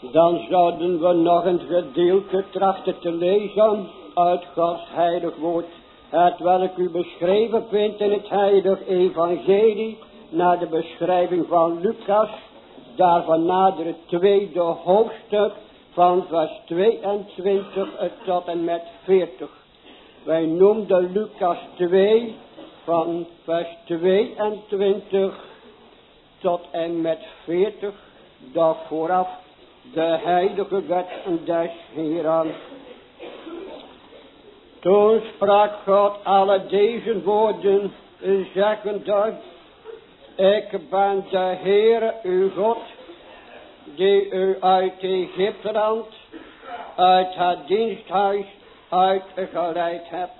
Dan zouden we nog een gedeelte trachten te lezen uit Gods heilig woord. Het welk u beschreven vindt in het heilig evangelie. Naar de beschrijving van Lucas. Daarvan nader het tweede hoofdstuk van vers 22 tot en met 40. Wij noemden Lucas 2 van vers 22 tot en met 40. Dag vooraf de heilige wet des Heeren. Toen sprak God alle deze woorden, zeggende, ik ben de Heere uw God, die u uit Egypteland, uit het diensthuis uitgeleid hebt.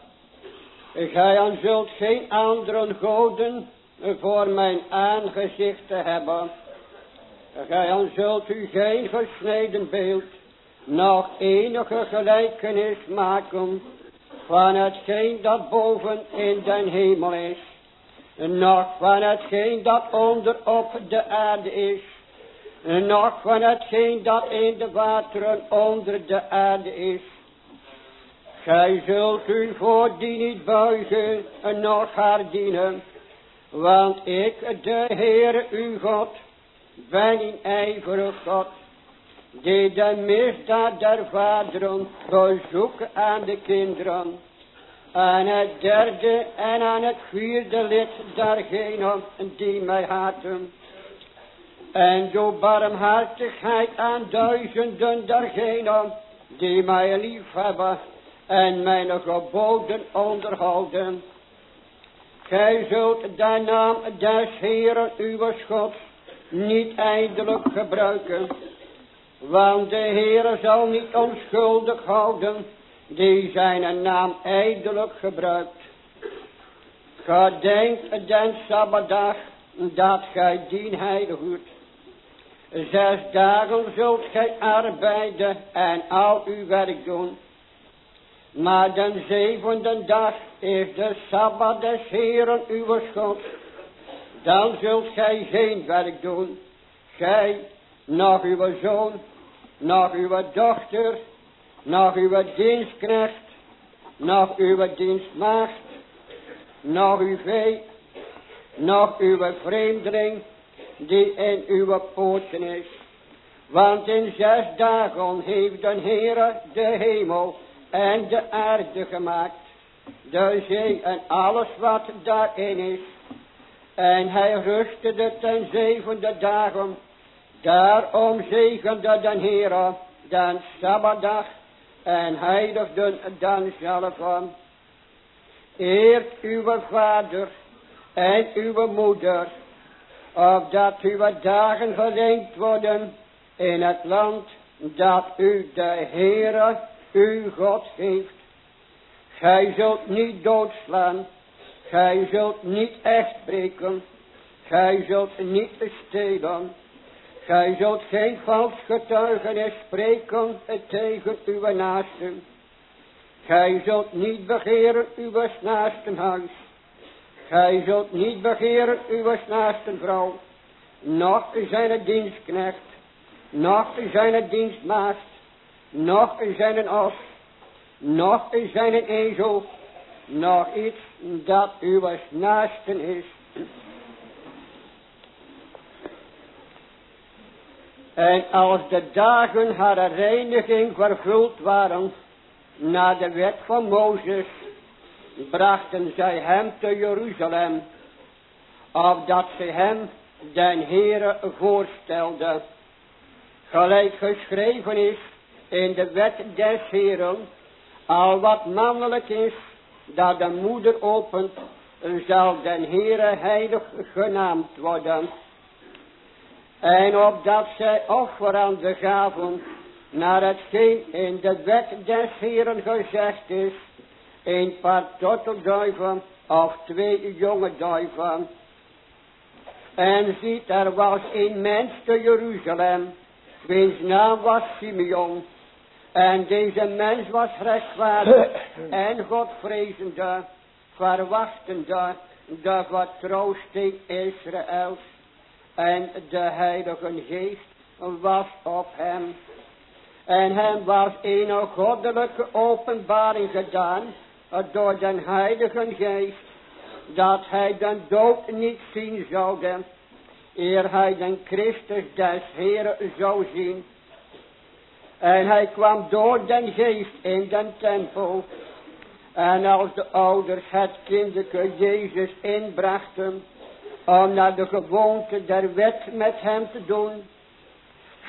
Gij zult geen andere goden voor mijn aangezicht hebben. Gij zult u geen gesneden beeld, nog enige gelijkenis maken van hetgeen dat boven in den hemel is, nog van hetgeen dat onder op de aarde is, nog van hetgeen dat in de wateren onder de aarde is. Gij zult u voor die niet buigen en nog haar dienen, want ik, de Heere uw God, ben in ijverig God, die de misdaad der vaderen verzoeken aan de kinderen, aan het derde en aan het vierde lid dergenen die mij haten. En zo barmhartigheid aan duizenden dergenen die mij lief hebben en mijn geboden onderhouden. Gij zult de naam des Heeren uw God niet eindelijk gebruiken. Want de Heere zal niet onschuldig houden die zijn naam eindelijk gebruikt. Gedenk den Sabbatdag dat gij dien heilig Zes dagen zult gij arbeiden en al uw werk doen. Maar den zevende dag is de Sabbat des Heeren uw God. Dan zult gij geen werk doen. Gij, nog uw zoon, nog uw dochter, nog uw dienstknecht, nog uw dienstmaagd, nog uw vee, nog uw vreemdeling, die in uw poorten is. Want in zes dagen heeft de Heere de hemel en de aarde gemaakt, de zee en alles wat daarin is. En hij rustte de ten zevende dagen. Daarom zegende de Heere den Sabbatdag en heiligde dan zelf van. Eert uw vader en uw moeder, opdat uw dagen verlengd worden in het land dat u de Heere uw God geeft. Gij zult niet doodslaan, gij zult niet echt breken, gij zult niet stelen, gij zult geen vals getuigenis spreken tegen uw naasten. Gij zult niet begeren uw naasten huis. Gij zult niet begeren uw naasten vrouw, noch zijn dienstknecht, noch zijn dienstmaagd, nog zijn os, nog zijn ezel, nog iets dat uw naasten is. En als de dagen haar reiniging vervuld waren, na de wet van Mozes, brachten zij hem te Jeruzalem, opdat ze hem den Heere voorstelden. Gelijk geschreven is in de wet des Heren, al wat mannelijk is, dat de moeder opent, zal den Heere heilig genaamd worden. En opdat zij offerande gaven, naar hetgeen in de wet des Heren gezegd is, een paar tortelduiven of twee jonge duiven. En ziet, er was een mens te Jeruzalem, wiens naam was Simeon. En deze mens was rechtvaardig en godvrezende, verwachtende de vertroosting Israëls. En de Heilige Geest was op hem. En hem was een goddelijke openbaring gedaan door den heilige geest. Dat hij den dood niet zien zoude. Eer hij den Christus des Heren zou zien. En hij kwam door den geest in den tempel. En als de ouders het kinderke Jezus inbrachten. Om naar de gewoonte der wet met hem te doen.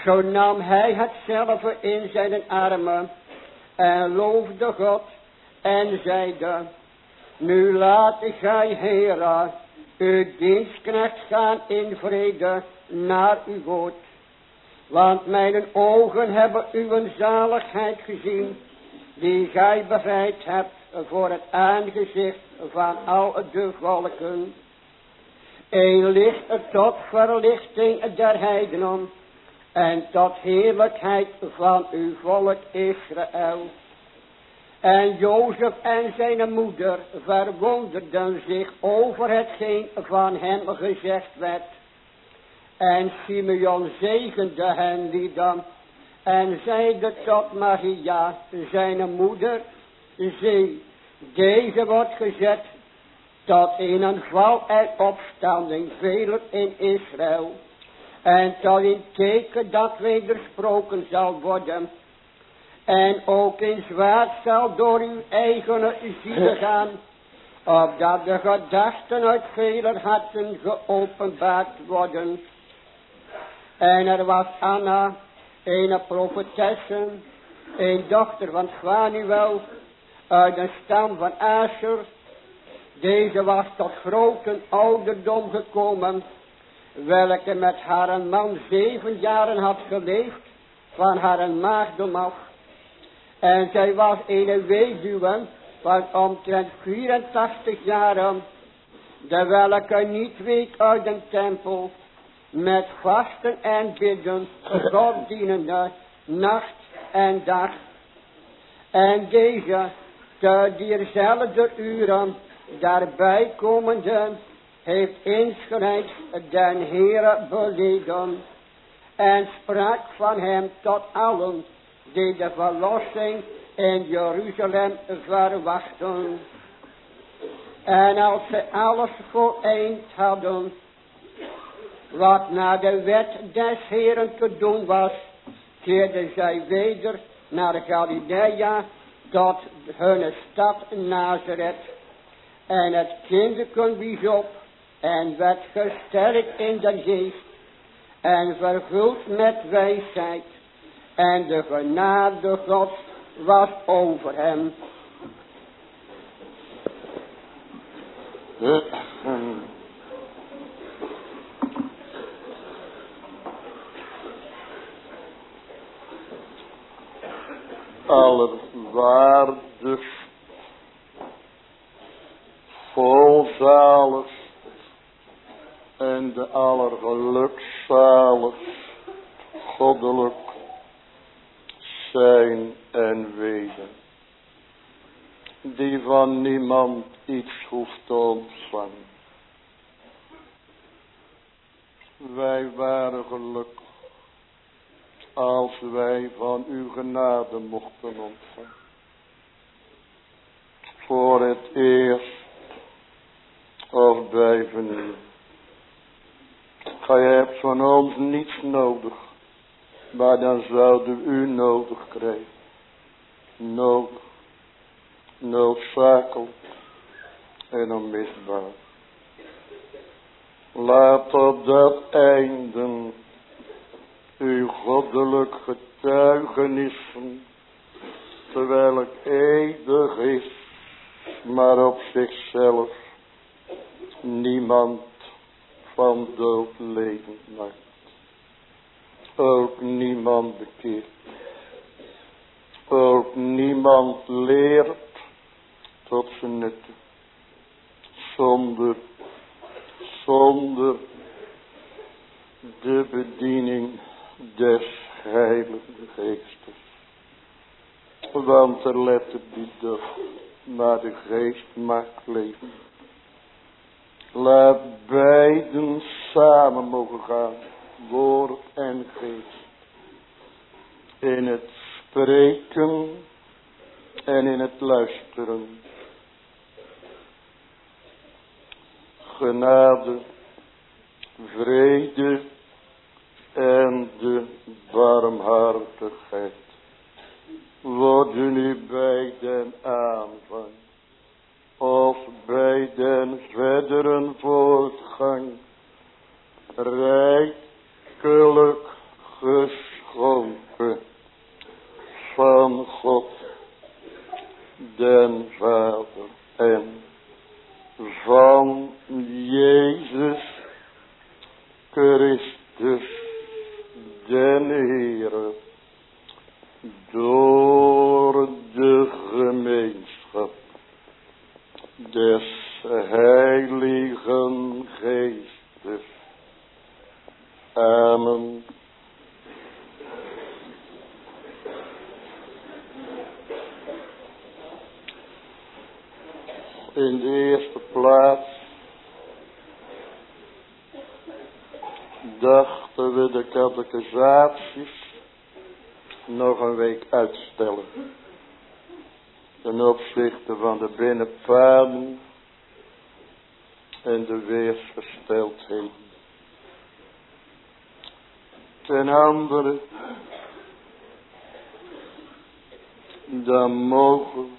Zo nam hij hetzelfde in zijn armen. En loofde God. En zeide. Nu laat ik gij Hera. Uw dienstknecht gaan in vrede naar uw woord. Want mijn ogen hebben uw zaligheid gezien, die gij bereid hebt voor het aangezicht van al de volken. Een licht tot verlichting der heidenen en tot heerlijkheid van uw volk Israël. En Jozef en zijn moeder verwonderden zich over hetgeen van hem gezegd werd. En Simeon zegende hen die dan. En zeide tot Maria, zijn moeder, zie, deze wordt gezet tot in een val en opstanding velen in Israël. En tot in teken dat wedersproken zal worden. En ook in zwaard zal door uw eigen zielen gaan. Opdat de gedachten uit vele harten geopenbaard worden. En er was Anna, een profetesse, een dochter van Gwanuel, uit de stam van Asher. Deze was tot grote ouderdom gekomen, welke met haar man zeven jaren had geleefd, van haar maagdom af. En zij was een weduwe van omtrent 84 jaren, de welke niet week uit de tempel, met vasten en bidden, God dienende, nacht en dag. En deze, te diezelfde uren, daarbij komende, heeft insgelijks den Heere beleden en sprak van hem tot allen die de verlossing in Jeruzalem verwachten. En als ze alles voleind hadden, wat naar de wet des Heren te doen was, keerden zij weder naar Galilea tot hun stad Nazareth. En het kinderken wies op en werd gesterkt in de geest en vervuld met wijsheid. En de genade God was over hem. Allerwaardig, volzalig en de allergelukzalig, goddelijk zijn en weten, die van niemand iets hoeft te ontvangen. Wij waren gelukkig als wij van genade mochten ontvangen. Voor het eerst of bij vernieuwing. Gij hebt van ons niets nodig, maar dan zouden u nodig krijgen. Nodig, noodzakelijk en onmisbaar. Laat op dat einde uw goddelijk getuigenissen, terwijl het eeuwig is, maar op zichzelf niemand van dood leven maakt. Ook niemand bekeert. Ook niemand leert tot zijn nutten. Zonder, zonder de bediening des heilige geestes. Want er let het niet op, maar de geest maakt leven. Laat beiden samen mogen gaan woord en geest. In het spreken en in het luisteren. Genade, vrede en de barmhartigheid. Worden nu bij den aanvang of bij den verdere voortgang rijkelijk geschonken van God den Vader en van Jezus Christus den Heere door de gemeenschap des Heiligen Geestes. Amen. In de eerste plaats dachten we de catechisaties nog een week uitstellen. Ten opzichte van de binnenpaden en de weersgesteldheden. Ten andere, dan mogen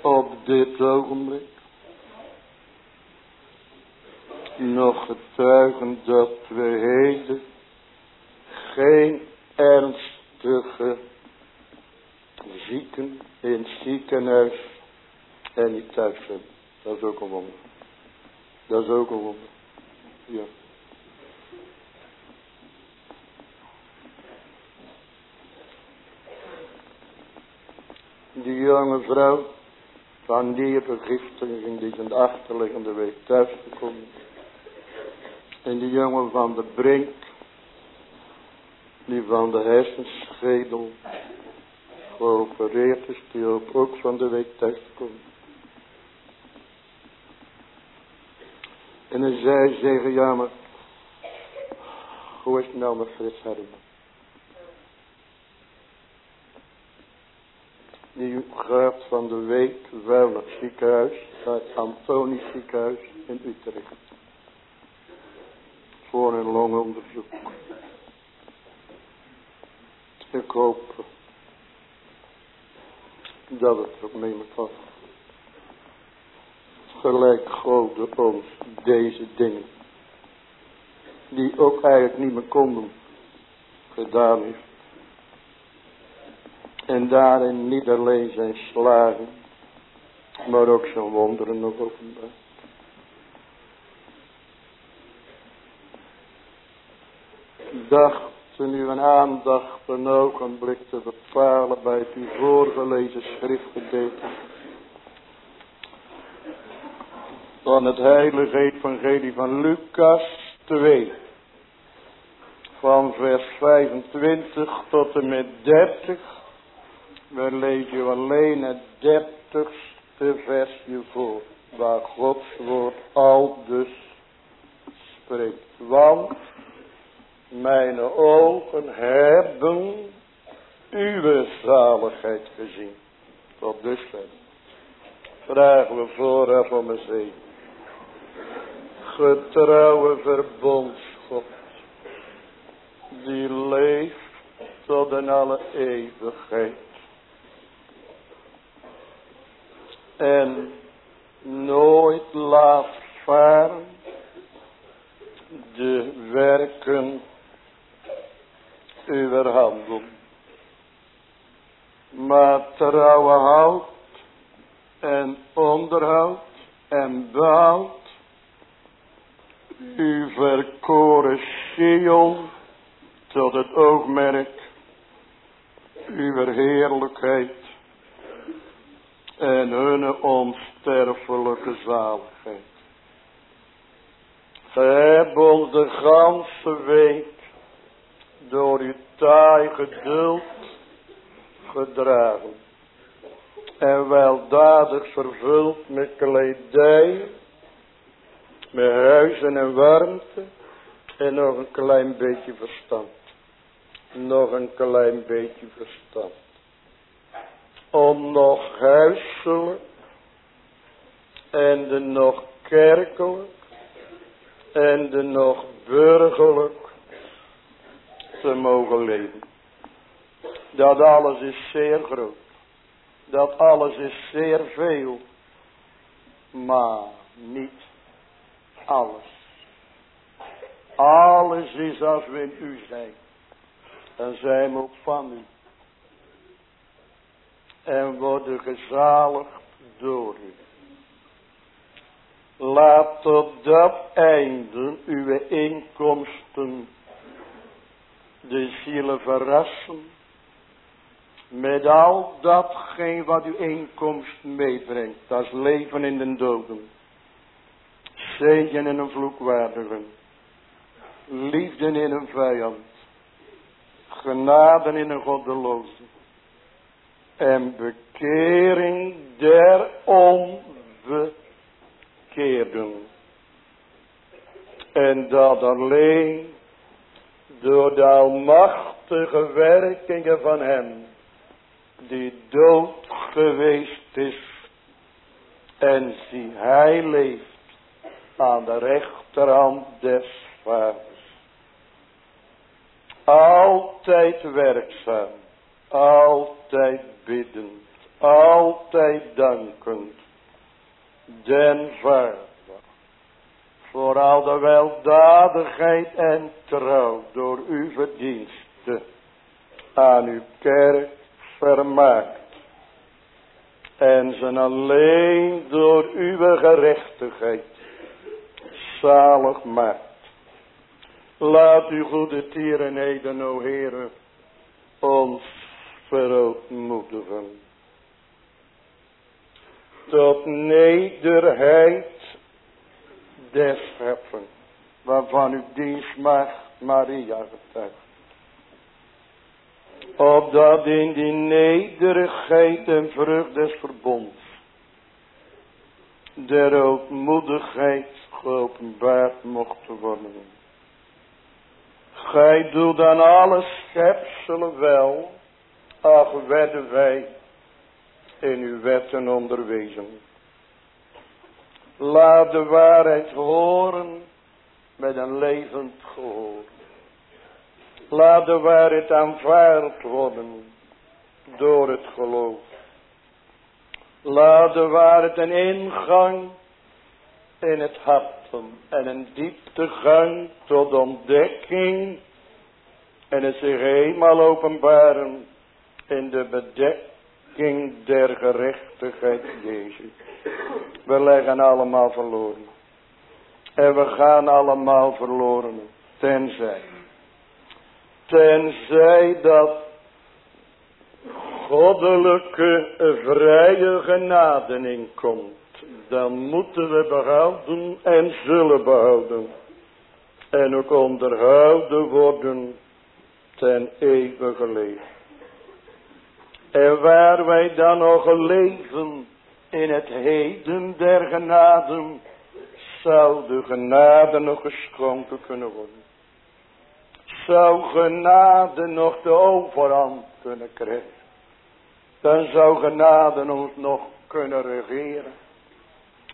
op dit ogenblik nog getuigen dat we heden geen ernstige zieken in het ziekenhuis en niet thuis zijn. Dat is ook een wonder. Dat is ook een wonder. Ja. Die jonge vrouw van die vergiftiging die zijn achterliggende week thuis gekomen. En die jongen van de brink die van de hersenschedel geopereerd is, die ook, ook van de week thuis komt. En dan zei zeggen, ja maar, hoe is het nou met Frits Herman? Die gaat van de week wel naar het ziekenhuis, naar het Antonisch ziekenhuis in Utrecht. Voor een longonderzoek. Ik hoop dat het me vast. Gelijk God ons deze dingen. Die ook eigenlijk niet meer konden. Gedaan heeft. En daarin niet alleen zijn slagen. Maar ook zijn wonderen nog openbaar. Dacht ze nu een aandacht een ogenblik te bepalen bij het u voorgelezen schriftgedeelte. Van het heilige evangelie van Lucas 2. Van vers 25 tot en met 30. We lezen alleen het dertigste versje voor. Waar Gods woord al dus spreekt. Want mijn ogen hebben uw zaligheid gezien. Tot dusver. Vragen we vooraf om een zee. Getrouwe verbondsgod. Die leeft tot in alle eeuwigheid. En nooit laat varen de werken uw handen. Maar trouwe houdt en onderhoudt en bouwt uw verkoren tot het oogmerk uw heerlijkheid en hun onsterfelijke zaligheid. Ge hebt de ganse week door uw taai geduld gedragen. En weldadig vervuld met kledij, met huizen en warmte, En nog een klein beetje verstand. Nog een klein beetje verstand. Om nog huiselijk en de nog kerkelijk en de nog burgerlijk te mogen leven. Dat alles is zeer groot. Dat alles is zeer veel. Maar niet alles. Alles is als we in u zijn. En zijn ook van u. En worden gezaligd door u. Laat tot dat einde uw inkomsten de zielen verrassen. Met al datgene wat uw inkomst meebrengt. Dat is leven in de doden. Zegen in een vloekwaardigen. Liefde in een vijand. Genade in een goddeloze. En bekering der onbekeerden. En dat alleen door de almachtige werkingen van hem, die dood geweest is, en zie hij leeft aan de rechterhand des vaders. Altijd werkzaam, altijd biddend, altijd dankend, den vader voor al de weldadigheid en trouw door uw verdiensten aan uw kerk vermaakt. En zijn alleen door uw gerechtigheid zalig maakt. Laat uw goede tierenheden, o Heere, ons verootmoedigen. Tot nederheid des scheppen, waarvan uw dienstmaagd Maria getuigt. Opdat in die nederigheid en vrucht des verbonds, der ootmoedigheid geopenbaard mocht worden. Gij doet aan alle schepselen wel, ach werden wij in uw wetten onderwezen. Laat de waarheid horen met een levend gehoor. Laat de waarheid aanvaard worden door het geloof. Laat de waarheid een ingang in het hart en een dieptegang tot ontdekking en het zich eenmaal openbaren in de bedekking der gerechtigheid Jezus. We leggen allemaal verloren. En we gaan allemaal verloren. Tenzij. Tenzij dat goddelijke vrije genade inkomt. Dan moeten we behouden en zullen behouden. En ook onderhouden worden ten eeuwige leven. En waar wij dan nog leven in het heden der genade zou de genade nog geschonken kunnen worden. Zou genade nog de overhand kunnen krijgen. Dan zou genade ons nog kunnen regeren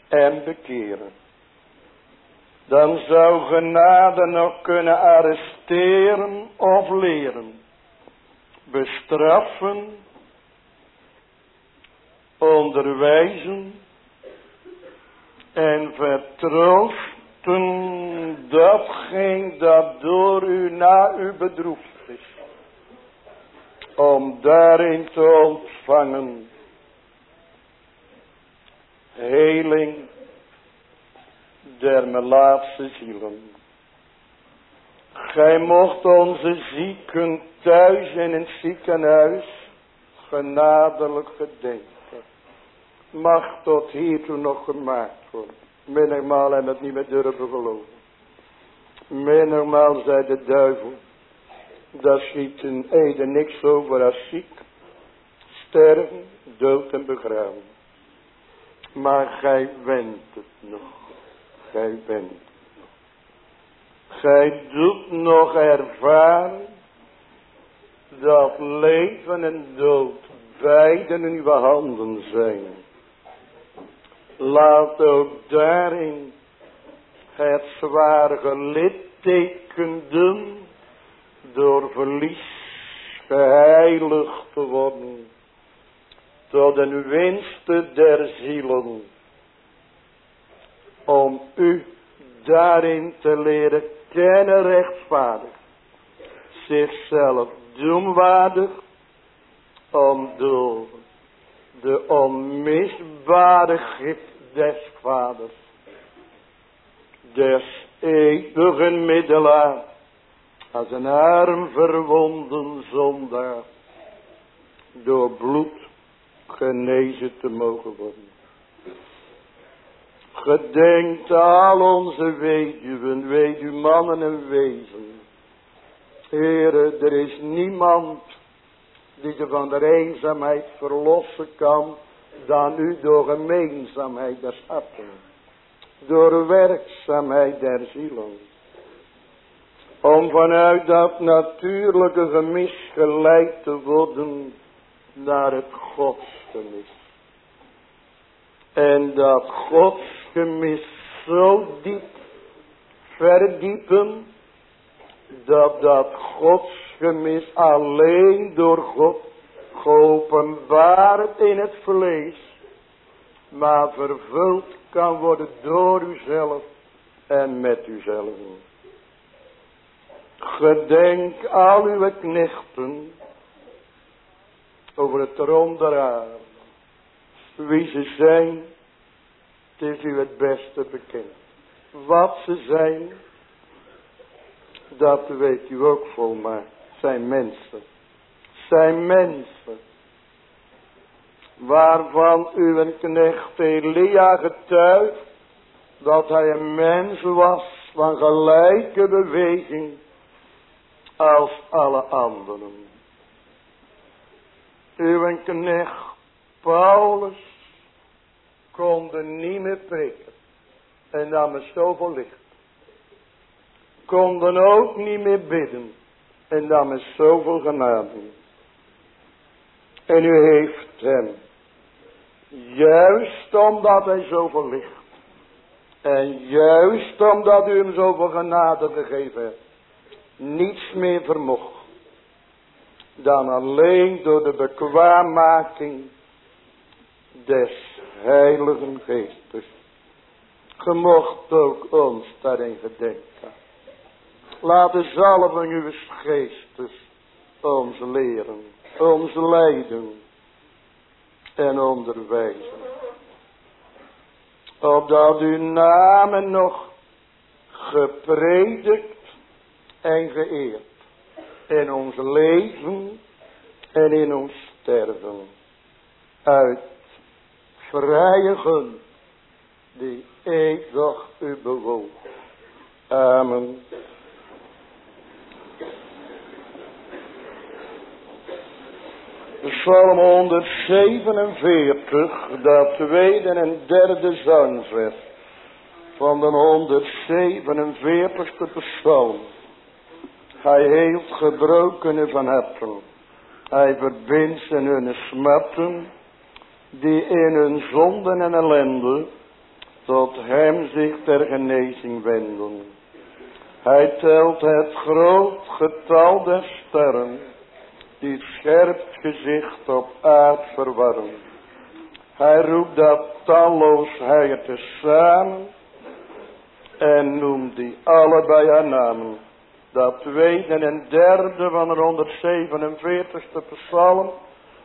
en bekeren. Dan zou genade nog kunnen arresteren of leren. Bestraffen onderwijzen en vertroosten datgene dat door u na u bedroefd is. Om daarin te ontvangen heling der melaatse zielen. Gij mocht onze zieken thuis in het ziekenhuis genadelijk gedenken mag tot hiertoe nog gemaakt worden. Menigmaal en het niet meer durven geloven. Menigmaal zei de duivel. Dat schiet een ede niks over als ziek. Sterven, dood en begraven. Maar gij wendt het nog. Gij wendt Gij doet nog ervaren dat leven en dood beiden in uw handen zijn. Laat ook daarin het zware gelitteken doen door verlies geheiligd te worden tot een winste der zielen om u daarin te leren kennen rechtvaardig zichzelf doemwaardig om door de onmisbare gift des vaders, des eeuwigen middelaar, als een arm verwonden zondaar, door bloed genezen te mogen worden. Gedenkt al onze weduwen, weduwmannen en wezen. Heren, er is niemand die ze van de eenzaamheid verlossen kan, dan u door gemeenzaamheid des harten, door werkzaamheid der zielen. Om vanuit dat natuurlijke gemis geleid te worden naar het godsgemis. En dat godsgemis zo diep verdiepen, dat dat godsgemis alleen door God geopenbaard in het vlees, maar vervuld kan worden door uzelf en met uzelf. Gedenk al uw knechten over het troon der aarde. Wie ze zijn, het is u het beste bekend. Wat ze zijn, dat weet u ook volmaakt. Zijn mensen. Zijn mensen. Waarvan uw knecht Elia getuigt. Dat hij een mens was van gelijke beweging. Als alle anderen. Uw knecht Paulus. Konde niet meer prikken. En nam er zoveel licht konden ook niet meer bidden. En dan is zoveel genade. En u heeft hem, juist omdat hij zoveel licht. En juist omdat u hem zoveel genade gegeven hebt. Niets meer vermocht. Dan alleen door de bekwaammaking des heiligen geestes. Gemocht ook ons daarin gedenken. Laat de zalving uw geestes ons leren, ons leiden en onderwijzen. Opdat uw namen nog gepredikt en geëerd in ons leven en in ons sterven. Uit vrije gun die eeuwig u bewoog. Amen. Psalm 147, dat tweede en derde zangvers van de 147ste psalm. Hij heeft gebroken van harten. Hij verbindt in hun smarten, die in hun zonden en ellende tot hem zich ter genezing wenden. Hij telt het groot getal der sterren die scherp gezicht op aard verwarren. Hij roept dat talloosheid tezamen en noemt die allebei aan namen. Dat tweede en derde van de 147ste psalm.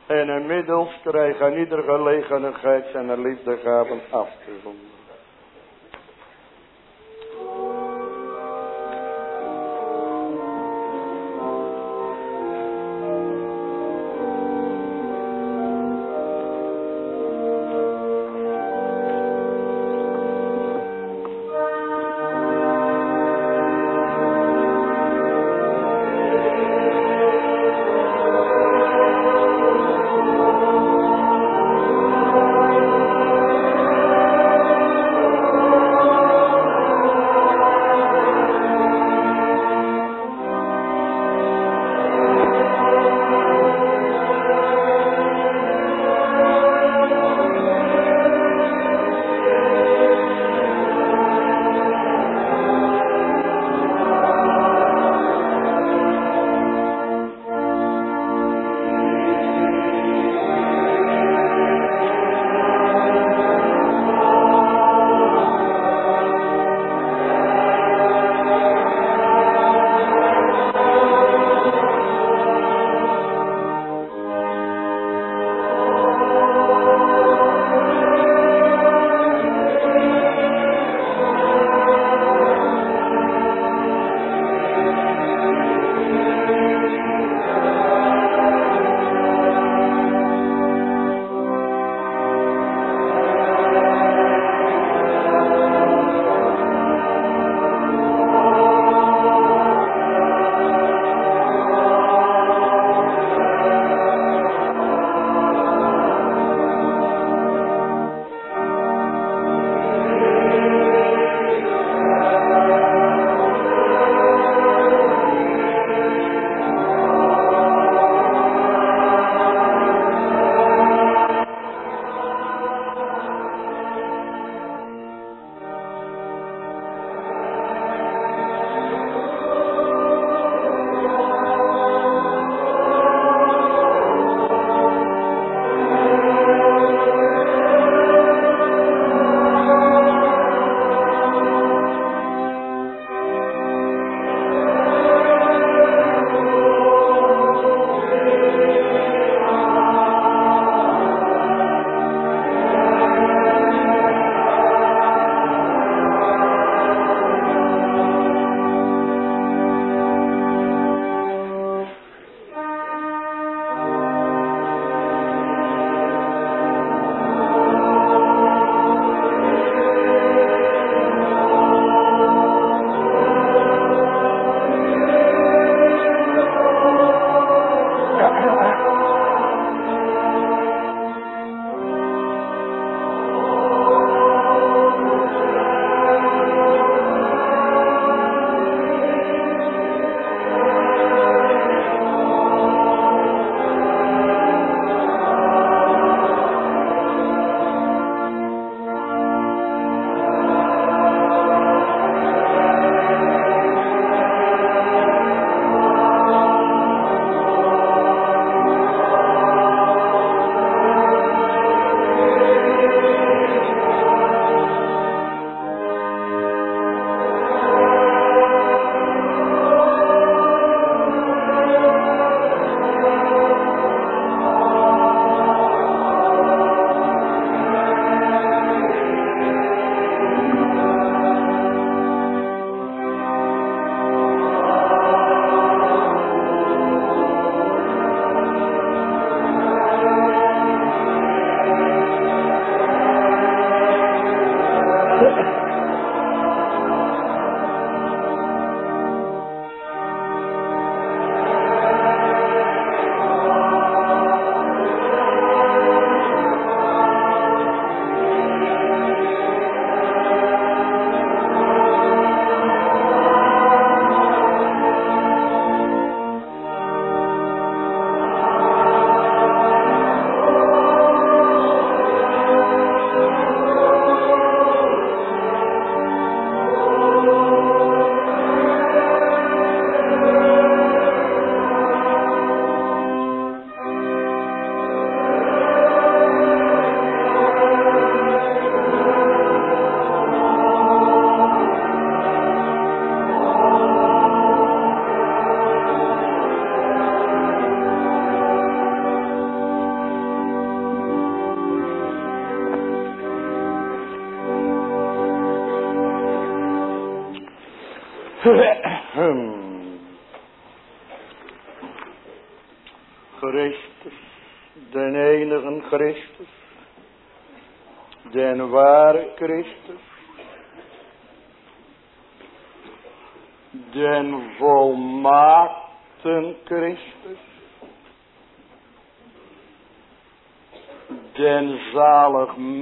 En inmiddels krijgt aan ieder gelegenheid zijn liefdegaven af te zonden.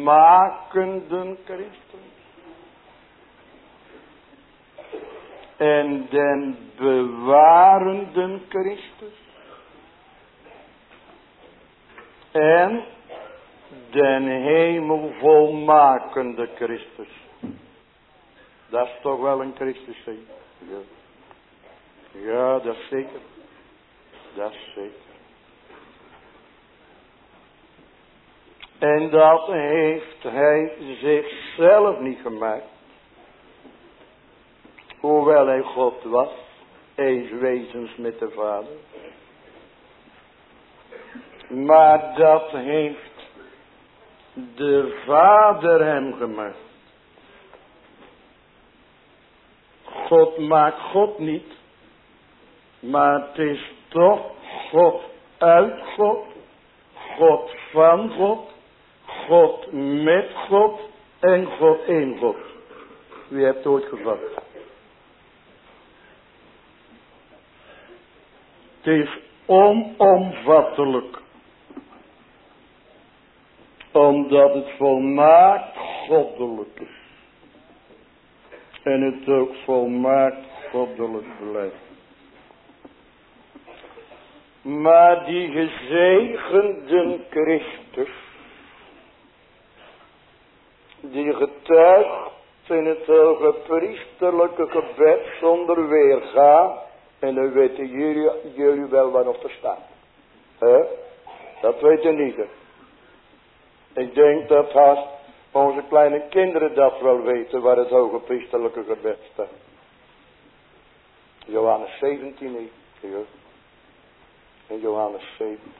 Zaligmakenden Christus en den bewarenden Christus en den hemel volmakende Christus. Dat is toch wel een Christus, ja. ja, dat is zeker. Dat is zeker. En dat heeft hij zichzelf niet gemaakt. Hoewel hij God was, eens wezens met de Vader. Maar dat heeft de Vader hem gemaakt. God maakt God niet. Maar het is toch God uit God. God van God. God met God. En God in God. Wie hebt het ooit gevat? Het is onomvattelijk omdat het volmaakt goddelijk is. En het ook volmaakt goddelijk blijft. Maar die gezegende Christus, die getuigt in het hoge priesterlijke gebed zonder weerga, en dan weten jullie, jullie wel waarop er staat. He? Dat weten niet. Ik denk dat haast onze kleine kinderen dat wel weten waar het hoge priesterlijke gebed staat. Johannes 17, ja. In Johannes 17.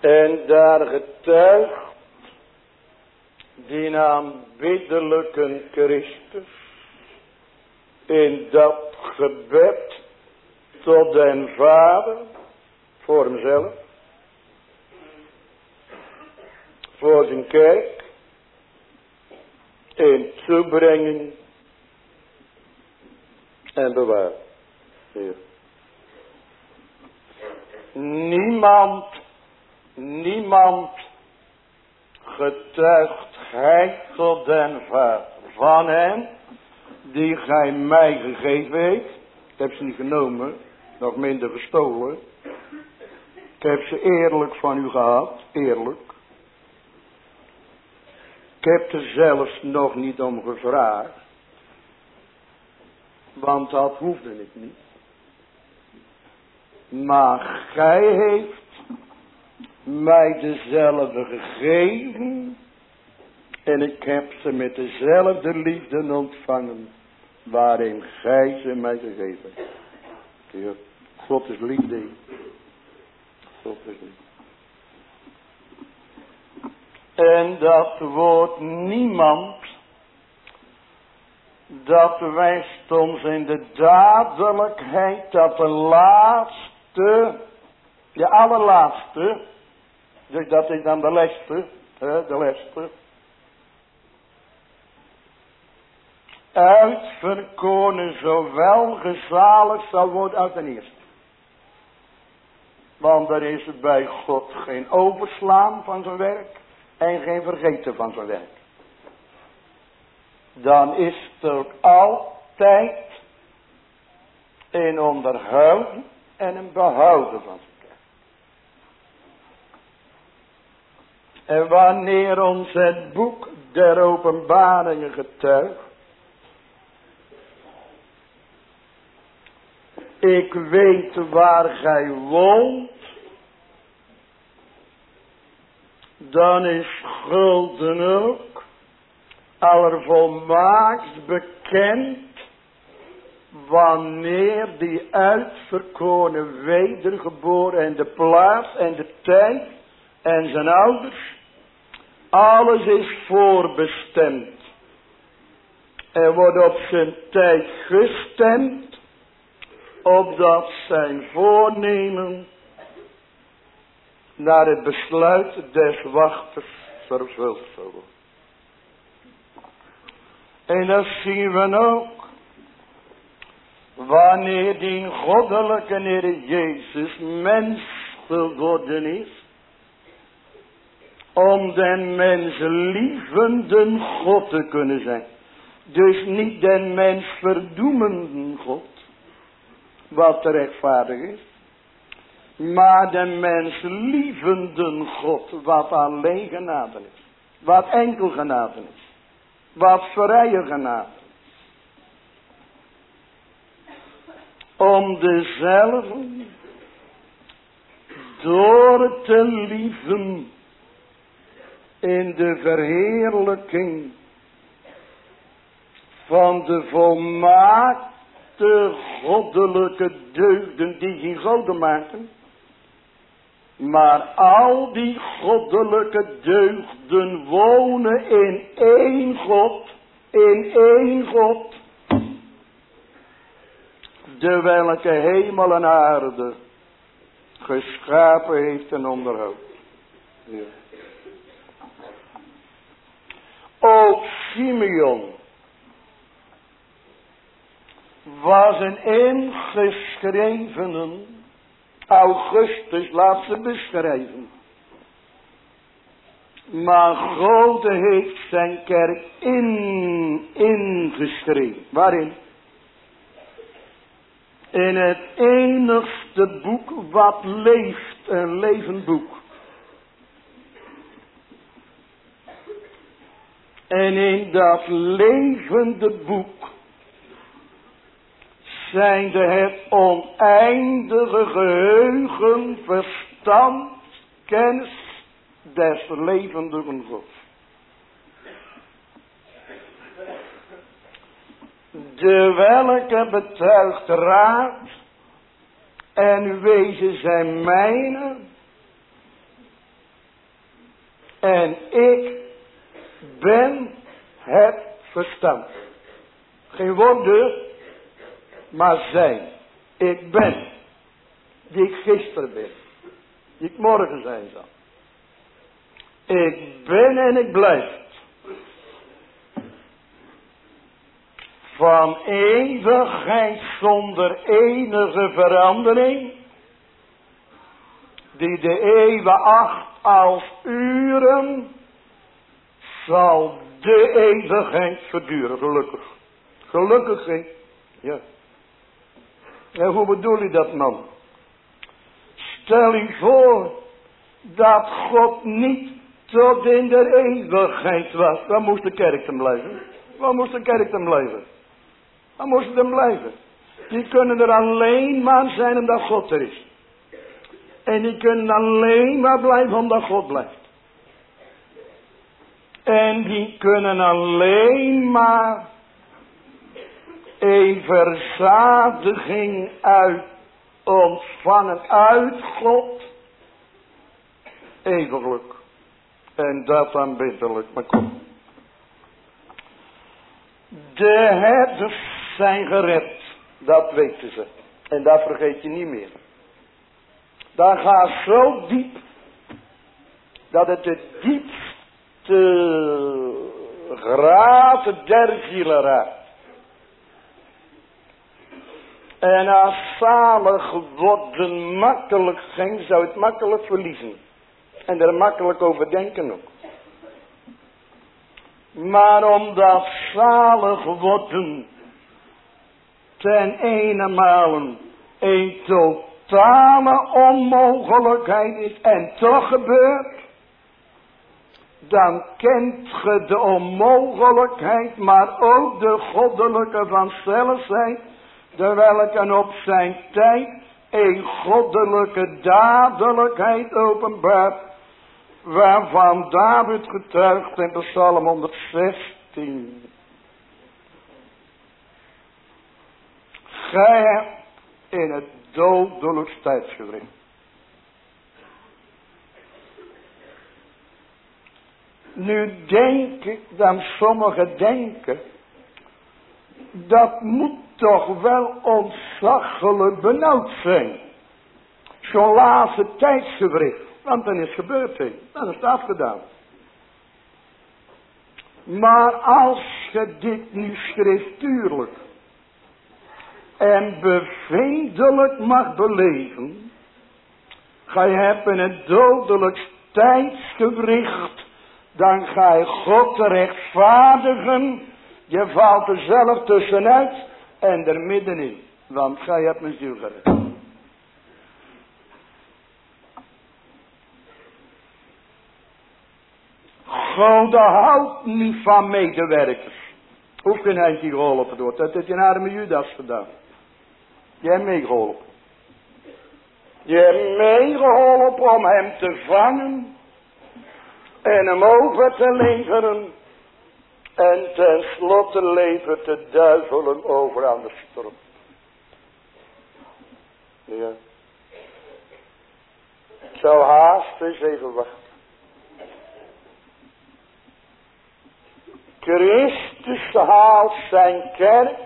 En daar getuigt die aanbiddelijke Christus in dat gebed tot den Vader voor hemzelf voor zijn kerk in toebrenging en bewaar. Hier. Niemand, niemand getuigt gij tot den van hem die gij mij gegeven heeft. Ik heb ze niet genomen, nog minder gestolen. Ik heb ze eerlijk van u gehad, eerlijk. Ik heb er zelfs nog niet om gevraagd. Want dat hoefde ik niet. Maar gij heeft mij dezelfde gegeven. En ik heb ze met dezelfde liefde ontvangen. Waarin gij ze mij gegeven hebt. God is liefde. God is liefde. En dat woord niemand, dat wijst ons in de dadelijkheid dat de laatste, de allerlaatste, dus dat is dan de leste, de leste, uitverkoren zowel gezalig zal worden uit de eerste. Want er is bij God geen overslaan van zijn werk en geen vergeten van zijn werk. Dan is er altijd een onderhouden en een behouden van zijn kerk. En wanneer ons het boek der openbaringen getuigt, ik weet waar gij woont. Dan is gulden ook allervolmaakst bekend wanneer die uitverkoren wedergeboren en de plaats en de tijd en zijn ouders, alles is voorbestemd. Er wordt op zijn tijd gestemd, opdat zijn voornemen naar het besluit des wachters vervuld zou worden. En dat zien we ook. Wanneer die goddelijke Heer Jezus mens geworden is. Om den mens lievenden God te kunnen zijn. Dus niet den mens verdoemenden God. Wat rechtvaardig is. Maar de mens God. Wat alleen genade is. Wat enkel genade is. Wat vrije genade Om dezelfde door te lieven in de verheerlijking van de volmaakte goddelijke deugden die geen goden maken. Maar al die goddelijke deugden wonen in één God, in één God. De welke hemel en aarde geschapen heeft en onderhoudt. Ja. Ook Simeon was een ingeschrevenen Augustus laat ze beschrijven. Maar God heeft zijn kerk in, ingeschreven. Waarin? In het enigste boek wat leeft, een levend boek. En in dat levende boek zijnde het oneindige geheugen, verstand, kennis des levendigen God. De welke betuigt raad en wezen zijn mijne en ik ben het verstand. Geen woorden, maar zijn. Ik ben. Die ik gisteren ben. Die ik morgen zijn zal. Ik ben en ik blijf. Van eeuwigheid zonder enige verandering. Die de eeuwen acht als uren. Zal de eeuwigheid verduren. Gelukkig. Gelukkig. Ja. En hoe bedoel je dat man? Stel je voor dat God niet tot in de eeuwigheid was. Waar moest de kerk dan blijven? Waar moest de kerk dan blijven? Waar moest het dan blijven? Die kunnen er alleen maar zijn omdat God er is. En die kunnen alleen maar blijven omdat God blijft. En die kunnen alleen maar een verzadiging uit ontvangen uit God. Evenlijk. En dat aanbiddelijk. Maar kom. De herders zijn gered. Dat weten ze. En dat vergeet je niet meer. Dat gaat zo diep. Dat het het diepste graad der zielen raakt. En als zalig worden makkelijk ging, zou het makkelijk verliezen. En er makkelijk over denken ook. Maar omdat zalig worden ten ene een totale onmogelijkheid is en toch gebeurt, dan kent ge de onmogelijkheid, maar ook de goddelijke vanzelfheid de welke op zijn tijd een goddelijke dadelijkheid openbaart, waarvan David getuigt in de Psalm 116. Gij in het dodelijk tijdsgewricht. Nu denk ik dat sommigen denken dat moet toch wel ontzaglijk benauwd zijn. Zo'n laatste tijdsgewricht. Want dan is gebeurd heen. Dan is afgedaan. Maar als je dit nu schriftuurlijk en bevindelijk mag beleven, ga je hebben het dodelijk tijdsgewricht, dan ga je God rechtvaardigen, je valt er zelf tussenuit en er middenin, want gij hebt mijn ziel gered. God houdt niet van medewerkers. Hoe kan hij die geholpen door? Dat heeft je arme Judas gedaan. Je hebt meegeholpen. Je hebt meegeholpen om hem te vangen. En hem over te leveren. En tenslotte levert de duivelen over aan de storm. Ja. Ik zou haast eens even wachten. Christus haalt zijn kerk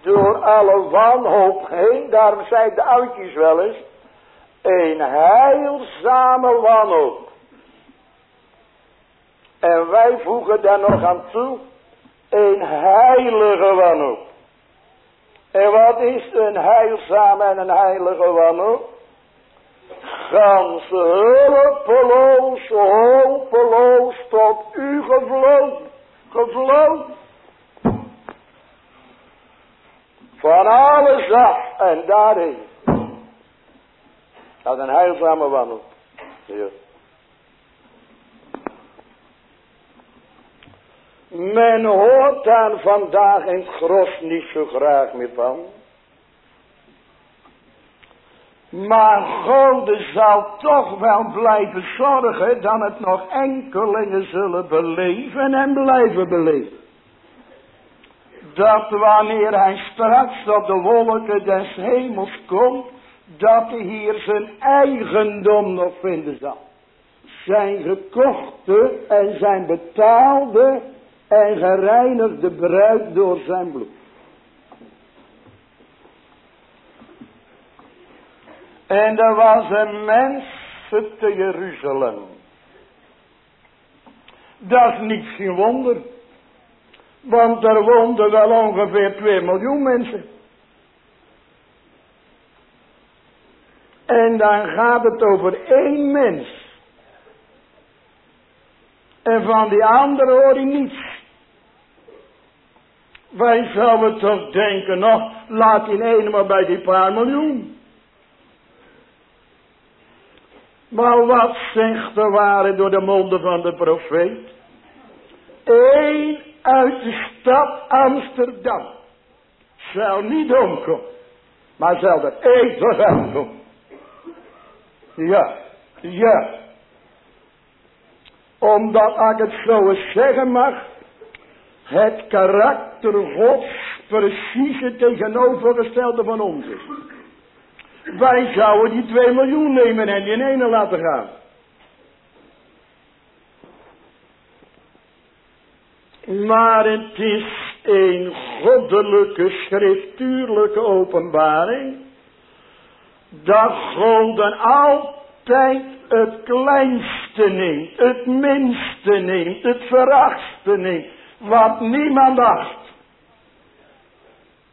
door alle wanhoop heen. Daarom zei de oudjes wel eens. Een heilzame wanhoop. En wij voegen daar nog aan toe. Een heilige wanhoop. En wat is een heilzame en een heilige wanhoop? Gans hulpeloos, hopeloos tot u gevlogen gevlogen. Van alles af en daarheen. Dat een heilzame. Ja. Men hoort daar vandaag in het gros niet zo graag meer van. Maar God zal toch wel blijven zorgen dat het nog enkelingen zullen beleven en blijven beleven. Dat wanneer hij straks op de wolken des hemels komt, dat hij hier zijn eigendom nog vinden zal. Zijn gekochte en zijn betaalde en gereinigde bruid door zijn bloed. En er was een mens te Jeruzalem. Dat is niet geen wonder. Want er woonden wel ongeveer 2 miljoen mensen. En dan gaat het over één mens. En van die andere hoor je niets. Wij zouden toch denken, nou, laat die ene maar bij die paar miljoen. Maar wat zegt de waarheid door de monden van de profeet? Eén uit de stad Amsterdam zal niet omkomen, maar zal er eeuwig aankomen. Ja, ja. Omdat, ik het zo eens zeggen mag, het karakter Gods precies het tegenovergestelde van ons is. Wij zouden die 2 miljoen nemen en die in ene laten gaan. Maar het is een goddelijke, schriftuurlijke openbaring. Dat God dan altijd het kleinste neemt, het minste neemt, het verachtste neemt, wat niemand acht.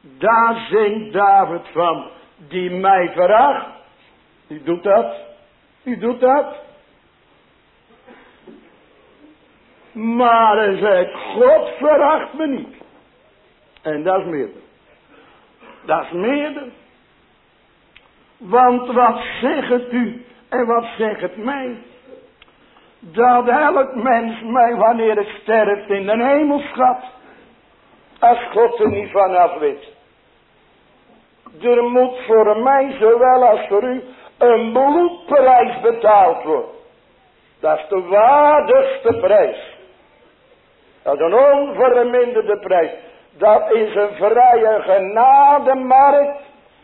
Daar zingt David van die mij veracht, die doet dat, die doet dat. Maar hij zegt, God veracht me niet. En dat is meerder. Dat is meerder. Want wat zegt u en wat zegt mij? Dat elk mens mij wanneer het sterft in de hemel schat. Als God er niet vanaf weet. Er moet voor mij zowel als voor u een bloedprijs betaald worden. Dat is de waardigste prijs. Dat is een onverminderde prijs. Dat is een vrije genademarkt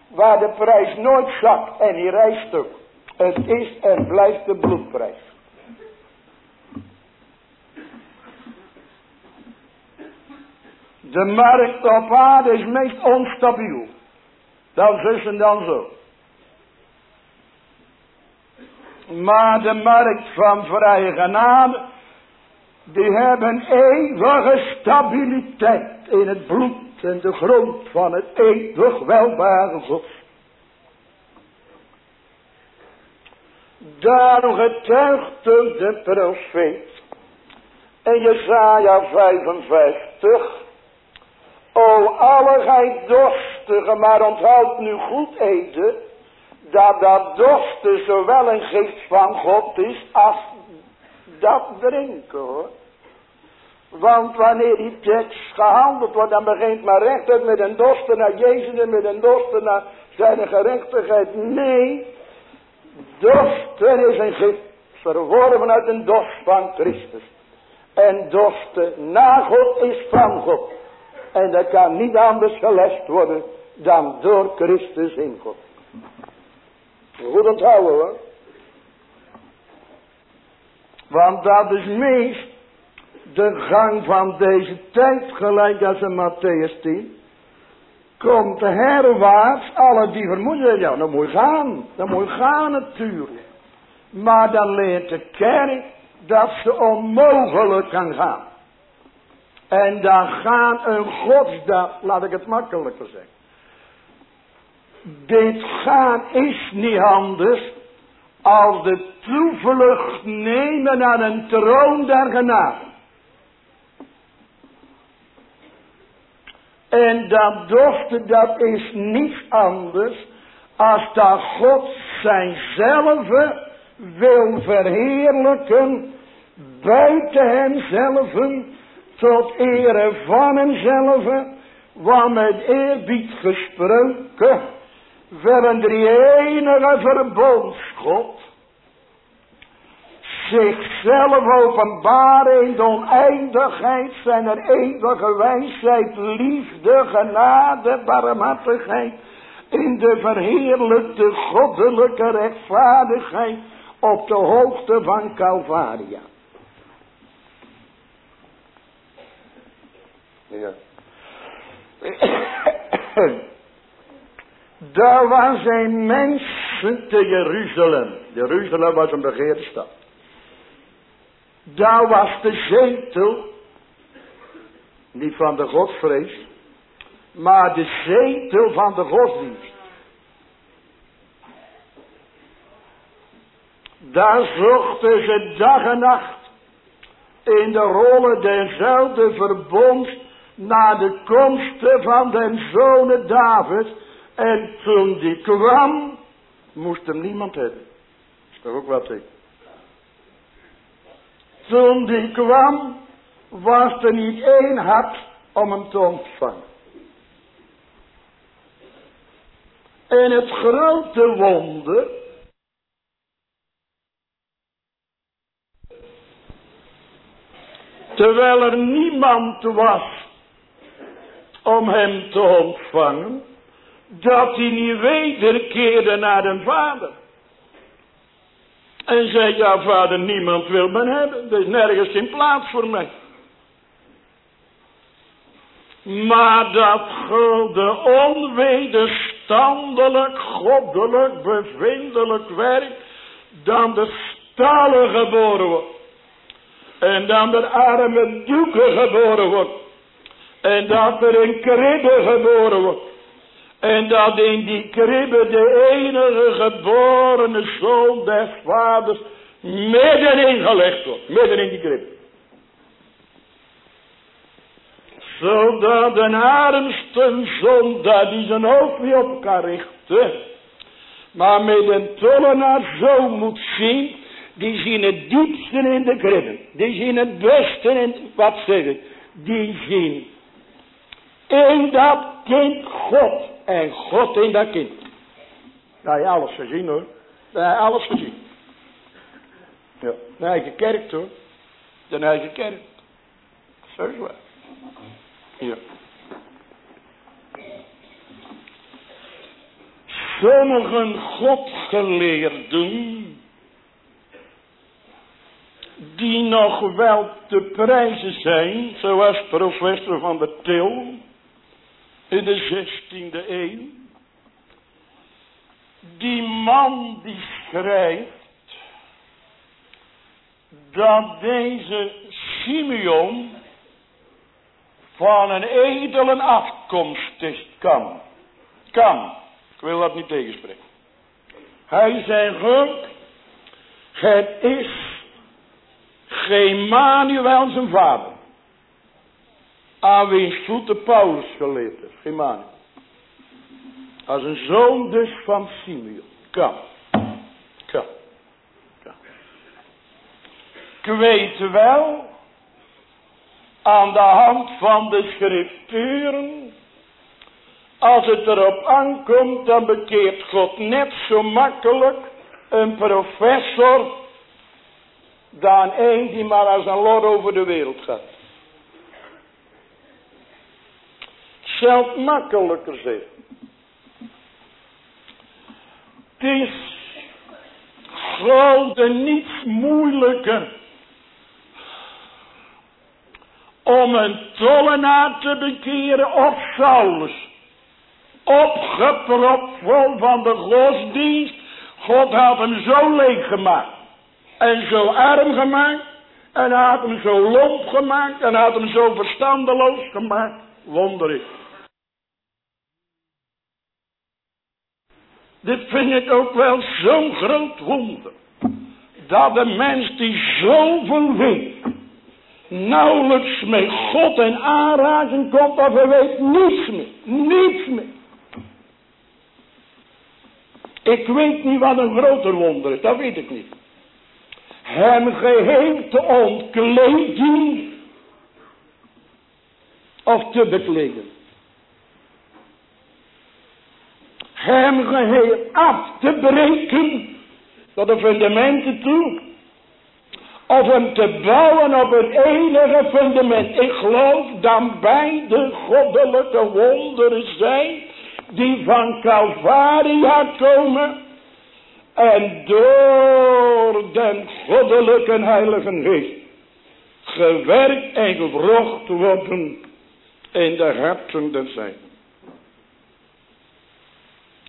waar de prijs nooit zakt en die reist ook. Het is en blijft de bloedprijs. De markt op aarde is meest onstabiel. Dan zus en dan zo. Maar de markt van vrije genade, die hebben eeuwige stabiliteit in het bloed en de grond van het eeuwig welbare God. Daarom getuigt de profeet in Jesaja 55. O alle gij dorstige, maar onthoud nu goed eten, dat dat dorsten zowel een geest van God is als dat drinken hoor. Want wanneer die tekst gehandeld wordt, dan begint maar recht met een dorsten naar Jezus en met een dorsten naar zijn gerechtigheid. Nee, dorsten is een gift, verworven uit een dorst van Christus. En dorsten na God is van God. En dat kan niet anders gelest worden dan door Christus in God. Goed onthouden hoor. Want dat is meest de gang van deze tijd, gelijk als in Matthäus 10. Komt herwaarts, alle die vermoeden, ja dan moet je gaan, dan moet je gaan natuurlijk. Maar dan leert de kerk dat ze onmogelijk kan gaan. En dan gaan een godsdaad, laat ik het makkelijker zeggen. Dit gaan is niet anders als de toevlucht nemen naar een troon der genade. En dat dorste, dat is niets anders als dat God zijnzelf wil verheerlijken buiten hemzelf tot ere van hemzelf, want met eerbied gesproken, voor een drie-enige verbondsgod, zichzelf openbaren in de oneindigheid zijn er eeuwige wijsheid, liefde, genade, barmhartigheid, in de verheerlijkte goddelijke rechtvaardigheid op de hoogte van Calvaria. Ja. Daar was een mensen te Jeruzalem. Jeruzalem was een begeerde stad. Daar was de zetel, niet van de godsvrees, maar de zetel van de godsdienst. Daar zochten ze dag en nacht in de rollen dezelfde verbond naar de komst van den zonen David. En toen die kwam, moest hem niemand hebben. Is ook wat ik. Toen die kwam, was er niet één hart om hem te ontvangen. En het grote wonder. Terwijl er niemand was om hem te ontvangen. Dat hij niet wederkeerde naar de vader. En zei, ja vader, niemand wil me hebben. Er is nergens geen plaats voor mij. Maar dat de onwederstandelijk, goddelijk, bevindelijk werk, dan de stallen geboren wordt. En dan de arme doeken geboren wordt. En dat er een kribbe geboren wordt. En dat in die kribbe de enige geborene zoon des vaders middenin gelegd wordt. Midden in die kribbe. Zodat een armste zondaar die zijn hoofd niet op kan richten. Maar met een tollenaar zo moet zien. Die zien het diepste in de kribbe. Die zien het beste in, wat zeg ik. Die zien in dat kind God. En God in dat kind. Nou, je alles gezien hoor. Nou, alles gezien. Ja. De eigen kerk hoor. De eigen kerk. Zo is waar. Ja. Sommigen God geleerd doen. die nog wel te prijzen zijn, zoals professor van der Til in de 16e eeuw. Die man die schrijft dat deze Simeon van een edele afkomst is, kan. Kan. Ik wil dat niet tegenspreken. Hij zegt ook, het is Gemanuel zijn vader. Aan wiens voeten Paulus geleerd is. Gemanuel. Als een zoon dus van Simeon. Kan. Kan. Kan. Ik weet wel. Aan de hand van de schrifturen. Als het erop aankomt. Dan bekeert God net zo makkelijk. Een professor. Dan een die maar als een lor over de wereld gaat. Zelf makkelijker zijn. Het is grote niets moeilijker om een tollenaar te bekeren op Saulus. Opgepropt vol van de godsdienst. God had hem zo leeg gemaakt. En zo arm gemaakt. En had hem zo lomp gemaakt. En had hem zo verstandeloos gemaakt. Wonderlijk. Dit vind ik ook wel zo'n groot wonder. Dat de mens die zoveel weet. Nauwelijks met God en aanraking komt. Of hij weet niets meer. Niets meer. Ik weet niet wat een groter wonder is. Dat weet ik niet. Hem geheel te ontkleden. Of te bekleden. Hem geheel af te breken tot de fundamenten toe. Of hem te bouwen op een enige fundament. Ik geloof dan beide goddelijke wonderen zijn die van Calvaria komen. En door den goddelijke heilige geest gewerkt en gewrocht worden in de harten der.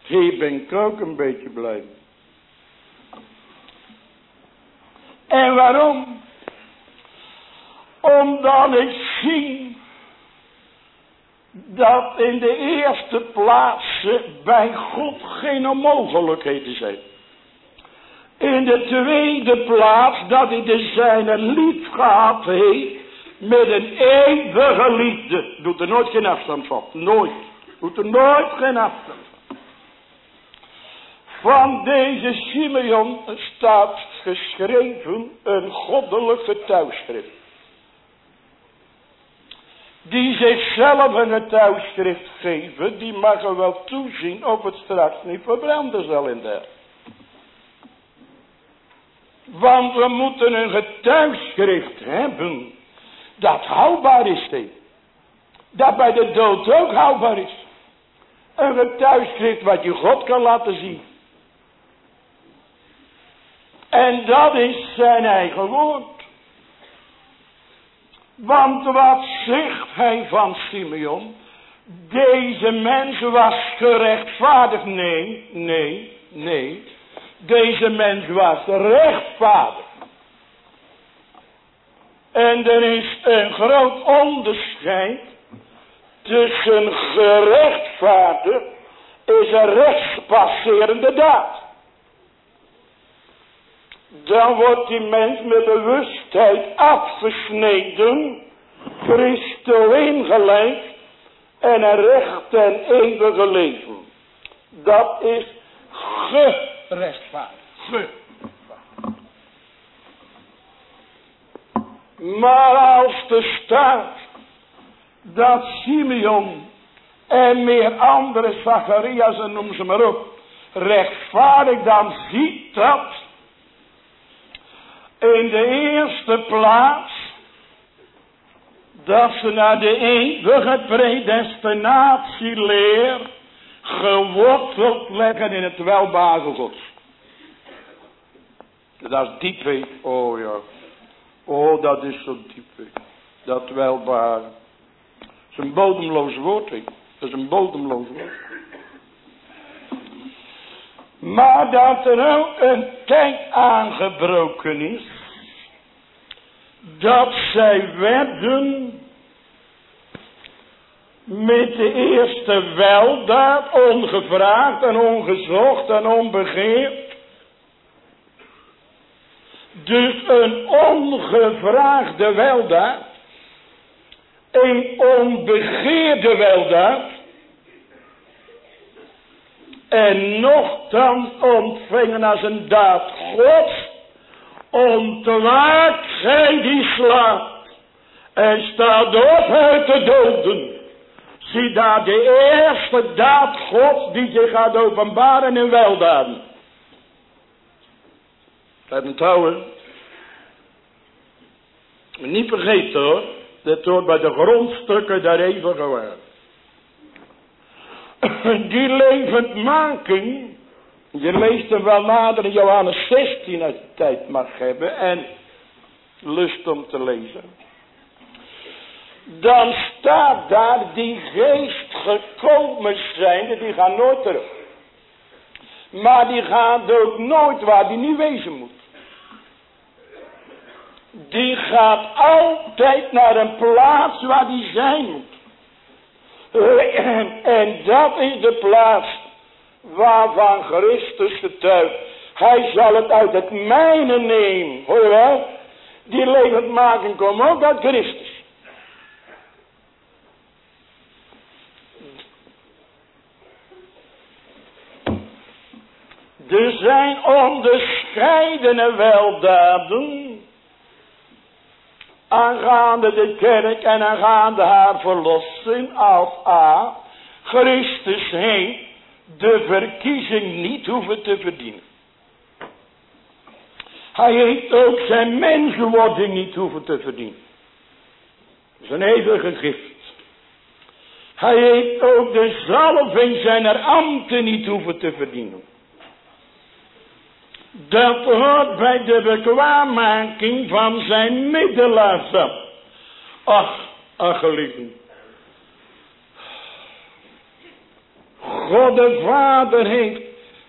Hier ben ik ook een beetje blij. En waarom? Omdat ik zie dat in de eerste plaats bij God geen onmogelijkheden zijn. In de tweede plaats dat hij de zijne lief gehad heeft met een eeuwige liefde. Doet er nooit geen afstand van. Nooit. Doet er nooit geen afstand van deze Simeon staat geschreven een goddelijk getuigschrift. Die zichzelf een getuigschrift geven, die mag er wel toezien of het straks niet verbranden zal in der. Want we moeten een getuigschrift hebben dat houdbaar is. Dat bij de dood ook houdbaar is. Een getuigschrift wat je God kan laten zien. En dat is zijn eigen woord. Want wat zegt hij van Simeon? Deze mens was gerechtvaardigd. Nee, nee, nee. Deze mens was rechtvaardig. En er is een groot onderscheid tussen gerechtvaardigd is een rechtspasserende daad dan wordt die mens met bewustheid afgesneden, Christo ingeleid en een recht en eeuwige leven. Dat is gerechtvaardigd. Ge. Maar als er staat dat Simeon en meer andere Zacharias en noem ze maar op, rechtvaardig dan ziet dat in de eerste plaats dat ze naar de eeuwige predestinatieleer geworteld leggen in het welbare God. Dat is diep, oh ja. Oh, dat is zo diep. Dat welbaar. Dat is een bodemloos woord. Dat is een bodemloos woord. Maar dat er ook een tijd aangebroken is. Dat zij werden met de eerste weldaad ongevraagd en ongezocht en onbegeerd. Dus een ongevraagde weldaad. Een onbegeerde weldaad. En nogthans ontvingen als een daad Gods. Ontwaakt zij die slaapt. En staat op uit de doden. Zie daar de eerste daad Gods die zich gaat openbaren in weldaden. Blijf onthouden. Niet vergeten hoor. Dat hoort bij de grondstukken der eeuwige waarde. Die levendmaking. Je leest hem wel nader in Johannes 16 als je tijd mag hebben. En lust om te lezen. Dan staat daar die geest gekomen zijnde. Die gaat nooit terug. Maar die gaat ook nooit waar die niet wezen moet. Die gaat altijd naar een plaats waar die zijn moet. En dat is de plaats waarvan Christus getuigt. Hij zal het uit het mijne nemen. Hoor je wel? Die levendmaking komt ook uit Christus. Er zijn onderscheidene weldaden aangaande de kerk en aangaande haar verlossing als A. Christus heeft de verkiezing niet hoeven te verdienen. Hij heeft ook zijn menswording niet hoeven te verdienen. Dat is een eeuwige gift. Hij heeft ook de zalving zijner ambten niet hoeven te verdienen. Dat hoort bij de bekwaammaking van zijn middelaar. Ach, ach. God de Vader heeft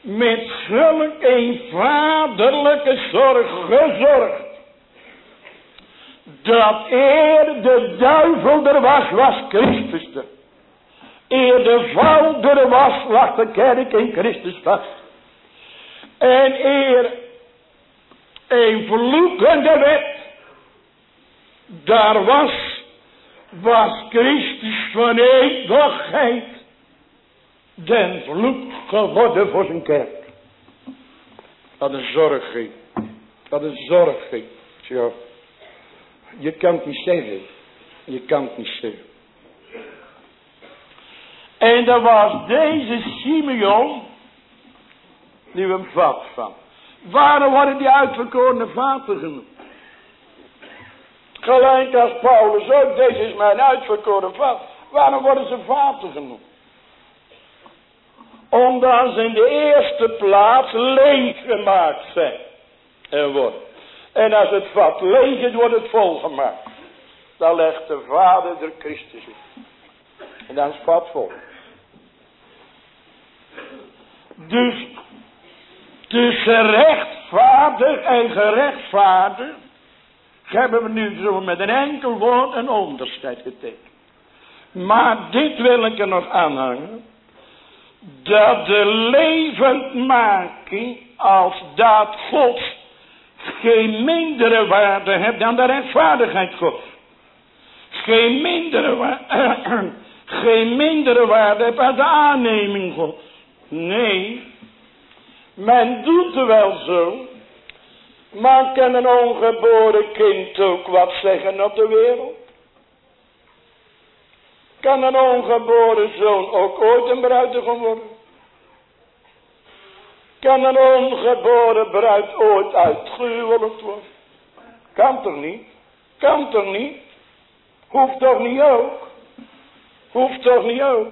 met zulk een vaderlijke zorg gezorgd. Dat eer de duivel er was, was Christus er. Eer de val er was, lag de kerk in Christus vast. En eer een vloekende wet daar was, was Christus van eeuwigheid den vloek geworden voor zijn kerk. Dat een zorg. Dat een zorg. Tja, je kan het niet zeggen. Je kan het niet zeggen. En dat was deze Simeon die we hem vat van. Waarom worden die uitverkorene vaten genoemd? Gelijk als Paulus ook, deze is mijn uitverkoren vat. Waarom worden ze vaten genoemd? Ze in de eerste plaats leeg gemaakt zijn. En worden. En als het vat leeg is, wordt het volgemaakt. Dan legt de Vader er Christus in. En dan is het vat vol. Dus tussen rechtvaardig en gerechtvaardig hebben we nu zo met een enkel woord een onderscheid getekend. Maar dit wil ik er nog aanhangen. Dat de levendmaking als daad Gods geen mindere waarde heeft dan de rechtvaardigheid Gods. Geen mindere, waarde, geen mindere waarde heeft dan de aanneming Gods. Nee, men doet er wel zo. Maar kan een ongeboren kind ook wat zeggen op de wereld? Kan een ongeboren zoon ook ooit een bruidegom worden? Kan een ongeboren bruid ooit uitgehuwelijkd worden? Kan toch niet? Kan toch niet? Hoeft toch niet ook? Hoeft toch niet ook?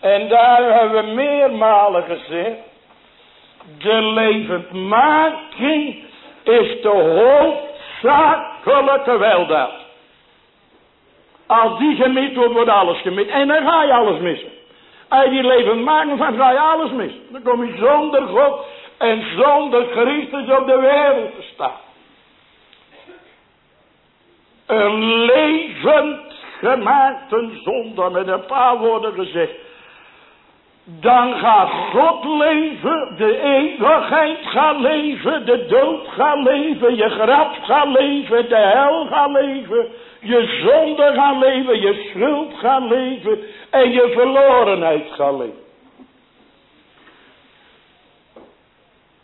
En daar hebben we meermalen gezegd. De levendmaking is de zakelijke weldaad. Als die gemist wordt, wordt alles gemist. En dan ga je alles missen. Als je die leven maakt, dan ga je alles mis. Dan kom je zonder God en zonder Christus op de wereld te staan. Een levend gemaakte zonde met een paar woorden gezegd. Dan gaat God leven, de eeuwigheid gaat leven, de dood gaat leven, je graf gaat leven, de hel gaat leven, je zonde gaat leven, je schuld gaat leven en je verlorenheid gaat leven.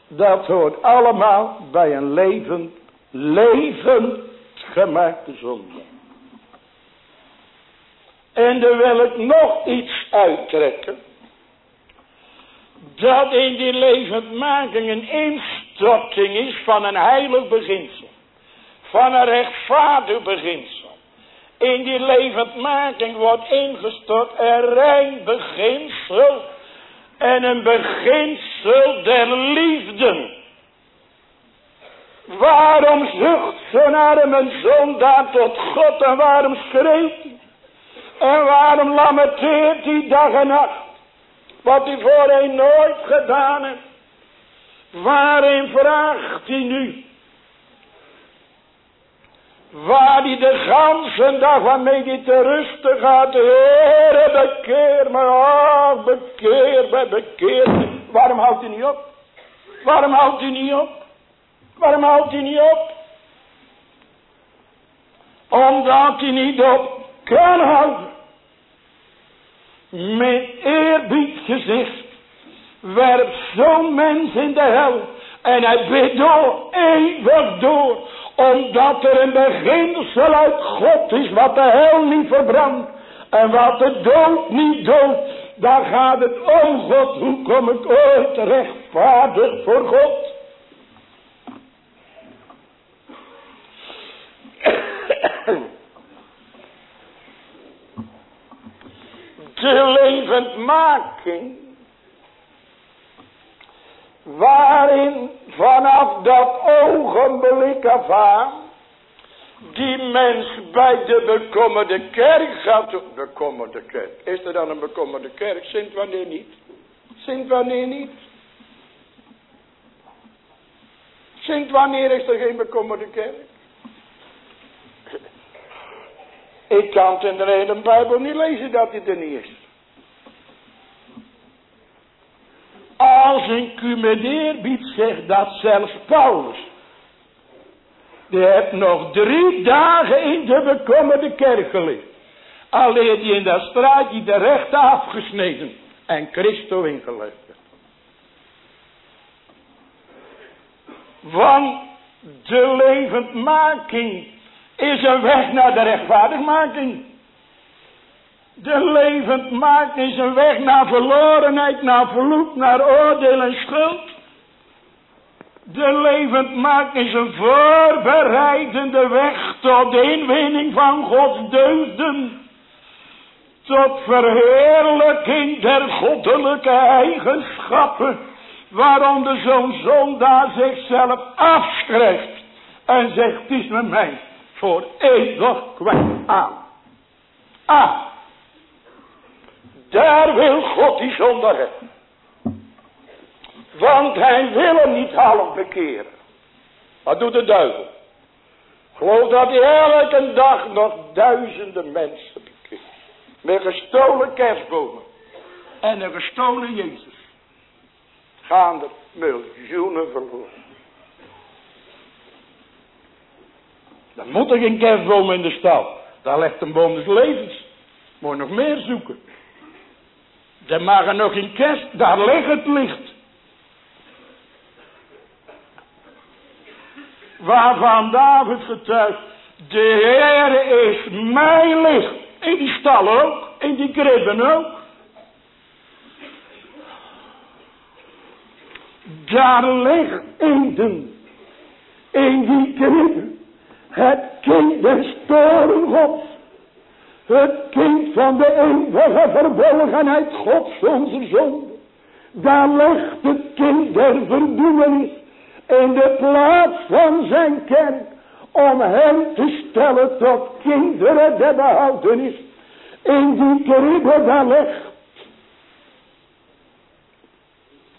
Dat hoort allemaal bij een levend, levend gemaakte zonde. En dan wil ik nog iets uittrekken. Dat in die levendmaking een instorting is van een heilig beginsel. Van een rechtvaardig beginsel. In die levendmaking wordt ingestort een rein beginsel. En een beginsel der liefde. Waarom zucht zo'n arme zondaar tot God en waarom schreeuwt hij? En waarom lamenteert hij dag en nacht? Wat hij voorheen nooit gedaan heeft. Waarin vraagt hij nu? Waar hij de ganse dag waarmee hij te rusten gaat. Heere, bekeer me. Oh, bekeer me, bekeer. Waarom houdt hij niet op? Waarom houdt hij niet op? Waarom houdt hij niet op? Omdat hij niet op kan houden. Met eerbied gezicht werpt zo'n mens in de hel. En hij bidt door, eeuwig door. Omdat er een beginsel uit God is wat de hel niet verbrandt. En wat de dood niet doodt. Daar gaat het om God. Hoe kom ik ooit rechtvaardig voor God? de levendmaking. Waarin vanaf dat ogenblik af aan. Die mens bij de bekommerde kerk gaat. Bekommerde kerk. Is er dan een bekommerde kerk? Sint wanneer niet? Sint wanneer niet? Sint wanneer is er geen bekommerde kerk? Ik kan het in de Bijbel niet lezen dat het er niet is. Als een biedt zegt dat zelfs Paulus. Die heeft nog drie dagen in de bekommerde kerk geleefd. Alleen hij in dat straatje de rechten afgesneden. En Christo ingelegd. Want de levendmaking is een weg naar de rechtvaardigmaking. De levendmaking is een weg naar verlorenheid, naar vloek, naar oordeel en schuld. De levendmaking is een voorbereidende weg tot de inwinning van Gods deugden. Tot verheerlijking der goddelijke eigenschappen. Waaronder zo'n zondaar zichzelf afschrijft. En zegt, het is met mij voor eeuwig kwijt aan. Ah, daar wil God die zondag hebben. Want hij wil hem niet half bekeren. Wat doet de duivel? Geloof dat hij elke dag nog duizenden mensen bekeert. Met gestolen kerstbomen. En een gestolen Jezus. Gaan er miljoenen verloren. Dan moet er geen kerstboom in de stal. Daar ligt een boom des levens. Moet nog meer zoeken. Dan mag er nog geen kerst. Daar ligt het licht. Waarvan David getuigt. De Heer is mijn licht. In die stal ook. In die kribben ook. Daar ligt Eden. In die kribben. Het kind des toren Het kind van de eeuwige verborgenheid Gods onze zonde. Daar ligt het kind der verdoemenis in de plaats van zijn kerk. om hen te stellen tot kinderen der behoudenis. In die kribbe daar ligt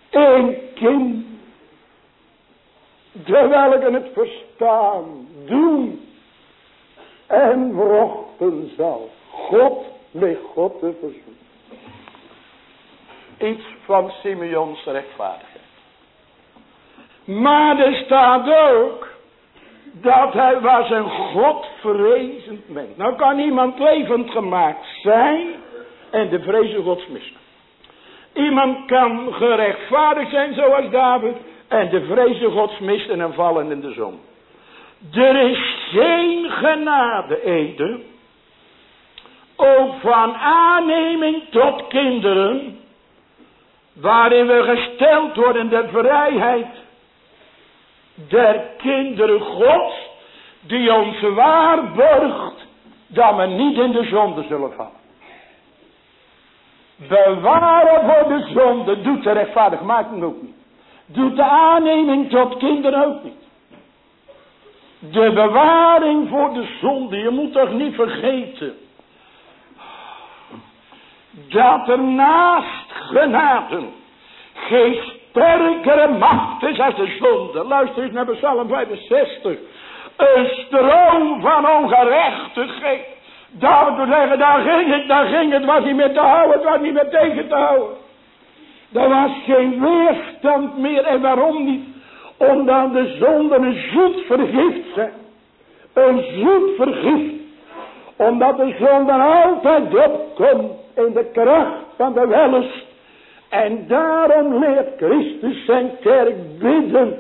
een kind, terwijl ik het verstaan, doen en wrochten zal. God met God te verzoeken. Iets van Simeons rechtvaardigheid. Maar er staat ook dat hij was een godvrezend mens. Nou kan iemand levend gemaakt zijn en de vrezen gods missen. Iemand kan gerechtvaardigd zijn zoals David en de vrezen gods missen en vallen in de zon. Er is geen genade, Ede, ook van aanneming tot kinderen, waarin we gesteld worden de vrijheid der kinderen Gods, die ons waarborgt dat we niet in de zonde zullen vallen. Bewaren voor de zonde doet de rechtvaardigmaking ook niet. Doet de aanneming tot kinderen ook niet. De bewaring voor de zonde, je moet toch niet vergeten. Dat er naast genaden geen sterkere macht is als de zonde. Luister eens naar Psalm 65. Een stroom van ongerechtigheid. Wil zeggen, daar ging het, daar ging het, was niet meer te houden, het was niet meer tegen te houden. Er was geen weerstand meer en waarom niet? Omdat de zonde een zoet vergift zijn. Een zoet vergift. Omdat de zonde altijd opkomt in de kracht van de wellust. En daarom leert Christus zijn kerk bidden.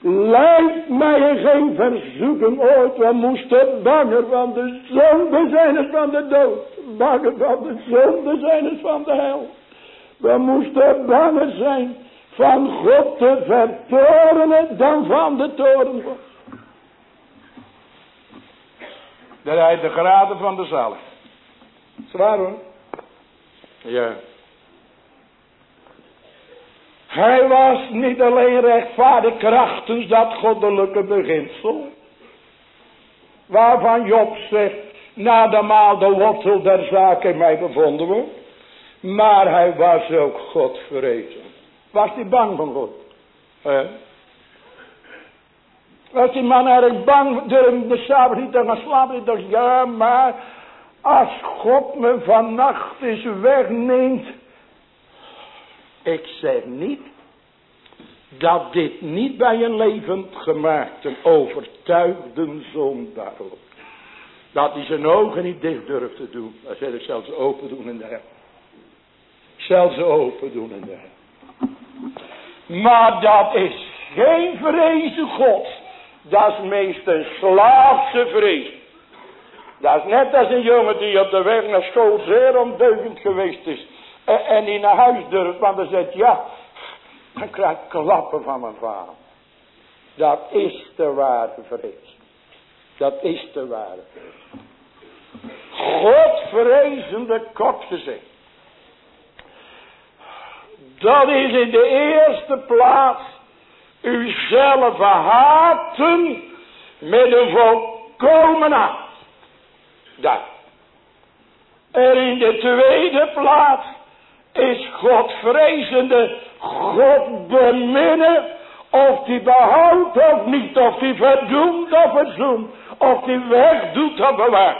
Leid mij in geen verzoeking ooit. We moesten banger van de zonde zijn van de dood. Banger van de zonde zijn van de hel. We moesten banger zijn van God te vertorenen dan van de toren Dat hij de graden van de zaal. Zwaar hoor. Ja. Hij was niet alleen rechtvaardig krachtens dat goddelijke beginsel. Waarvan Job zegt, na de wortel der zaak in mij bevonden wordt. Maar hij was ook God vrezen. Was hij bang van God? Eh? Was die man erg bang durfde de Sabbat niet te gaan slapen? Ik ja maar als God me vannacht eens wegneemt. Ik zeg niet dat dit niet bij een levend gemaakte overtuigde zondaar hoort. Dat hij zijn ogen niet dicht durft te doen. Hij zegt ik zal ze open doen in de hel. Open doen in de hel. Maar dat is geen vrezen God. Dat is meest een slaafse vrees. Dat is net als een jongen die op de weg naar school zeer ondeugend geweest is. En, en die naar huis durft, want dan zegt ja, dan krijg ik klappen van mijn vader. Dat is de ware vrees. Dat is de ware vrees. Kort gezegd. Dat is in de eerste plaats uzelf haten met een volkomen hart. Dat. En in de tweede plaats is Godvrezende God beminnen of die behoudt of niet, of die verdoemt of verzoemt, of die wegdoet of bewaart.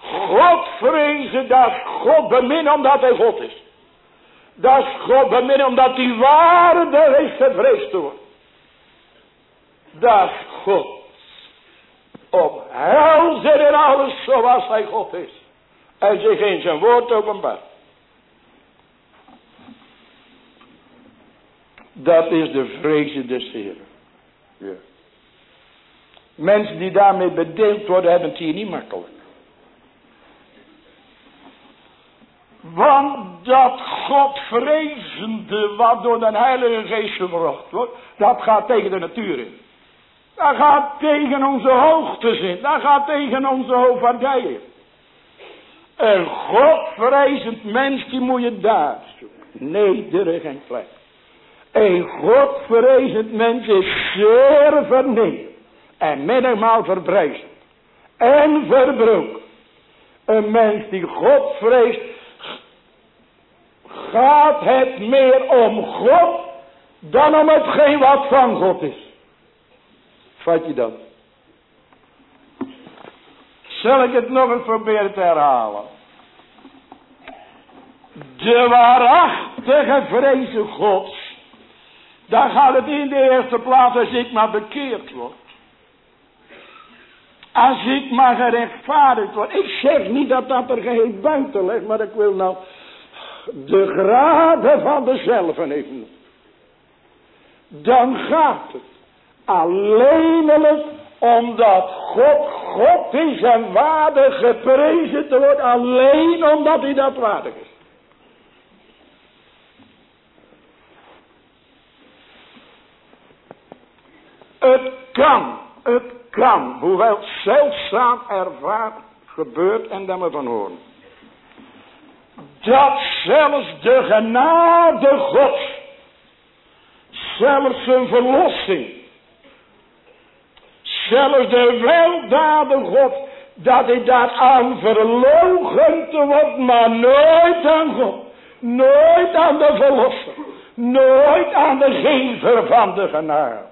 God vrezen, dat God beminnen omdat hij God is. Dat is God beminnen omdat die waarde is gevreesd te. Dat is God. Omhelzen in alles zoals hij God is. En zich in zijn woord openbaar. Dat is de vrezen des Heren. Ja. Mensen die daarmee bedeeld worden, hebben het hier niet makkelijk. Want dat Godvrezende wat door de Heilige Geest gebracht wordt, dat gaat tegen de natuur in. Dat gaat tegen onze hoogtes in. Dat gaat tegen onze hoofdvaardijen. Een Godvrezend mens, die moet je daar zoeken. Nederig en klein. Een Godvrezend mens is zeer vernederd. en menigmaal verbrijzend en verbroken. Een mens die God vreest, gaat het meer om God dan om hetgeen wat van God is. Vat je dat? Zal ik het nog eens proberen te herhalen? De waarachtige vrezen Gods. Daar gaat het in de eerste plaats als ik maar bekeerd word. Als ik maar gerechtvaardigd word. Ik zeg niet dat dat er geheel buiten ligt. Maar ik wil nou de graden van dezelfde even. Dan gaat het alleenlijk omdat God God is en waardig geprezen te worden. Alleen omdat hij dat waardig is. Het kan, het kan, hoewel zeldzaam ervaar gebeurt en daar we van horen. Dat zelfs de genade God, zelfs zijn verlossing, zelfs de weldaden God, dat hij daar aan verlogen te wordt, maar nooit aan God. Nooit aan de verlosser. Nooit aan de gever van de genade.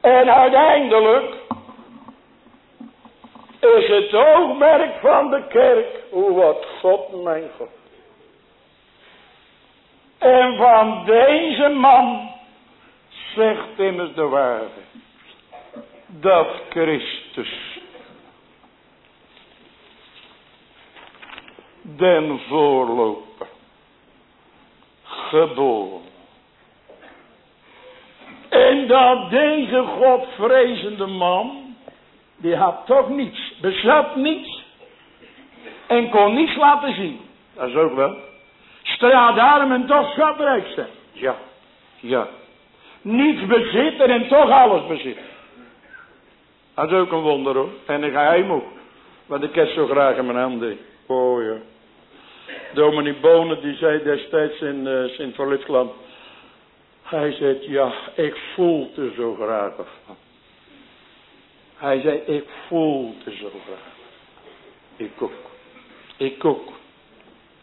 En uiteindelijk is het oogmerk van de kerk, wat God mijn God. En van deze man zegt immers de waarde, dat Christus den voorloper geboren en dat deze godvrezende man, die had toch niets, bezat niets en kon niets laten zien. Dat is ook wel. Daarom en toch schatrijk zijn. Ja, ja. Niets bezitten en toch alles bezitten. Dat is ook een wonder hoor. En een geheim ook. Want ik heb zo graag in mijn handen. Oh ja. Dominee Bonen die zei destijds in uh, Sint-Verlitsland. Hij zegt, ja, ik voel er zo graag van. Hij zei, ik voel er zo graag. Ik ook. Ik ook.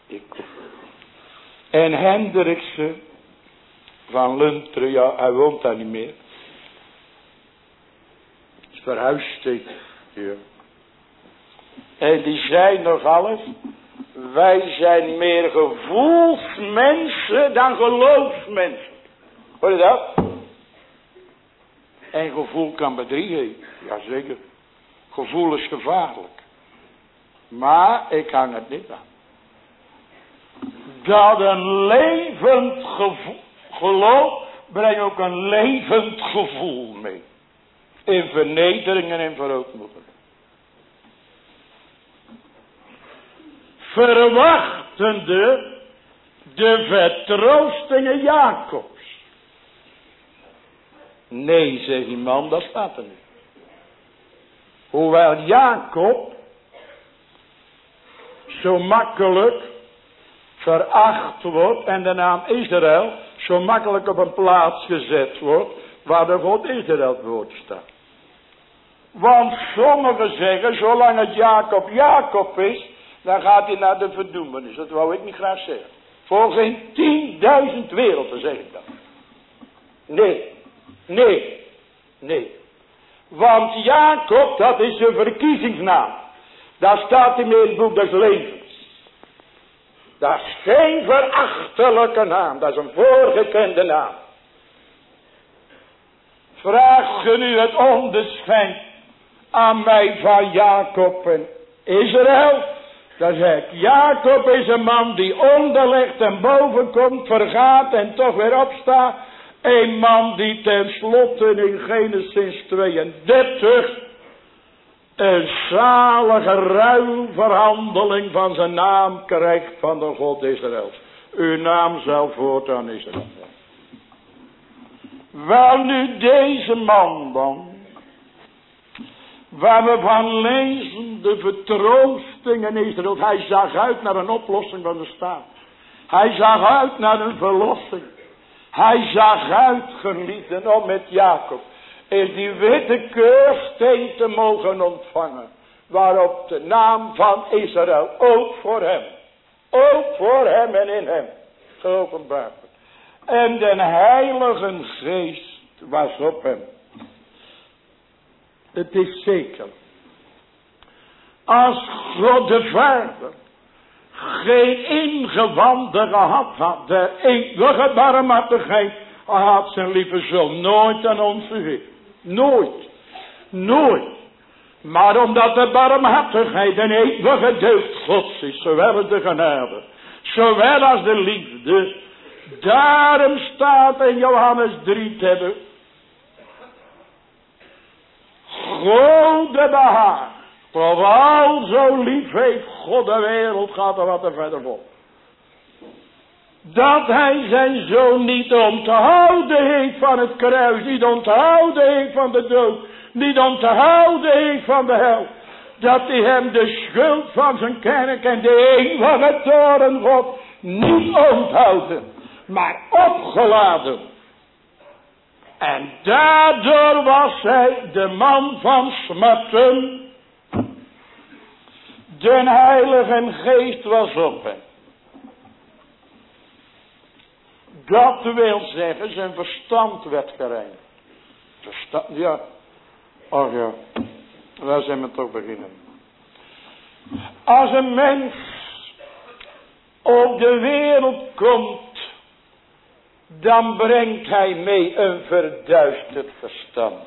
Ik ook. En Hendrikse van Lunteren, hij woont daar niet meer. Is verhuisd, ja. En die zei nog alles, wij zijn meer gevoelsmensen dan geloofsmensen. Hoor je dat? En gevoel kan bedriegen. Jazeker. Gevoel is gevaarlijk. Maar ik hang het niet aan. Dat een levend gevoel, geloof brengt ook een levend gevoel mee. In vernedering en in. Verwachtende de vertroostingen Jacob. Nee, zegt die man, dat staat er niet. Hoewel Jacob zo makkelijk veracht wordt en de naam Israël zo makkelijk op een plaats gezet wordt waar de God Israël woord staat. Want sommigen zeggen, zolang het Jacob Jacob is, dan gaat hij naar de verdoemenis. Dat wou ik niet graag zeggen. Voor geen tienduizend werelden zeg ik dat. Nee, Nee, nee. Want Jacob, dat is een verkiezingsnaam. Daar staat in het boek des levens. Dat is geen verachtelijke naam, dat is een voorgekende naam. Vraag je nu het onderscheid aan mij van Jacob en Israël? Dan zeg ik, Jacob is een man die onderlegt en boven komt, vergaat en toch weer opstaat. Een man die tenslotte in Genesis 32 een zalige ruilverhandeling van zijn naam krijgt van de God Israël. Uw naam zal voortaan Israël Wel nu deze man dan, waar we van lezen de vertroosting in Israël. Hij zag uit naar een oplossing van de staat. Hij zag uit naar een verlossing. Hij zag uit, geliefden, om met Jacob is die witte keursteen te mogen ontvangen. Waarop de naam van Israël ook voor hem, ook voor hem en in hem geopenbaard. En de heilige geest was op hem. Het is zeker. Als God de Vader geen ingewanden gehad had, de eeuwige barmhartigheid, had zijn lieve zoon nooit aan ons gegeven. Nooit. Nooit. Maar omdat de barmhartigheid een eeuwige deugd Gods is, zowel als de genade, zowel als de liefde, daarom staat in Johannes 3 te hebben, Grote behaag, vooral zo lief heeft God de wereld, gaat er wat er verder vol. Dat hij zijn zoon niet onthouden heeft van het kruis, niet onthouden heeft van de dood, niet onthouden heeft van de hel. Dat hij hem de schuld van zijn kerk en de eeuwige toren God niet onthouden, maar opgeladen. En daardoor was hij de man van smarten. De heilige geest was op hem. Dat wil zeggen, zijn verstand werd gereinigd. Verstand, ja. Och ja, daar zijn we toch beginnen. Als een mens op de wereld komt, dan brengt hij mee een verduisterd verstand.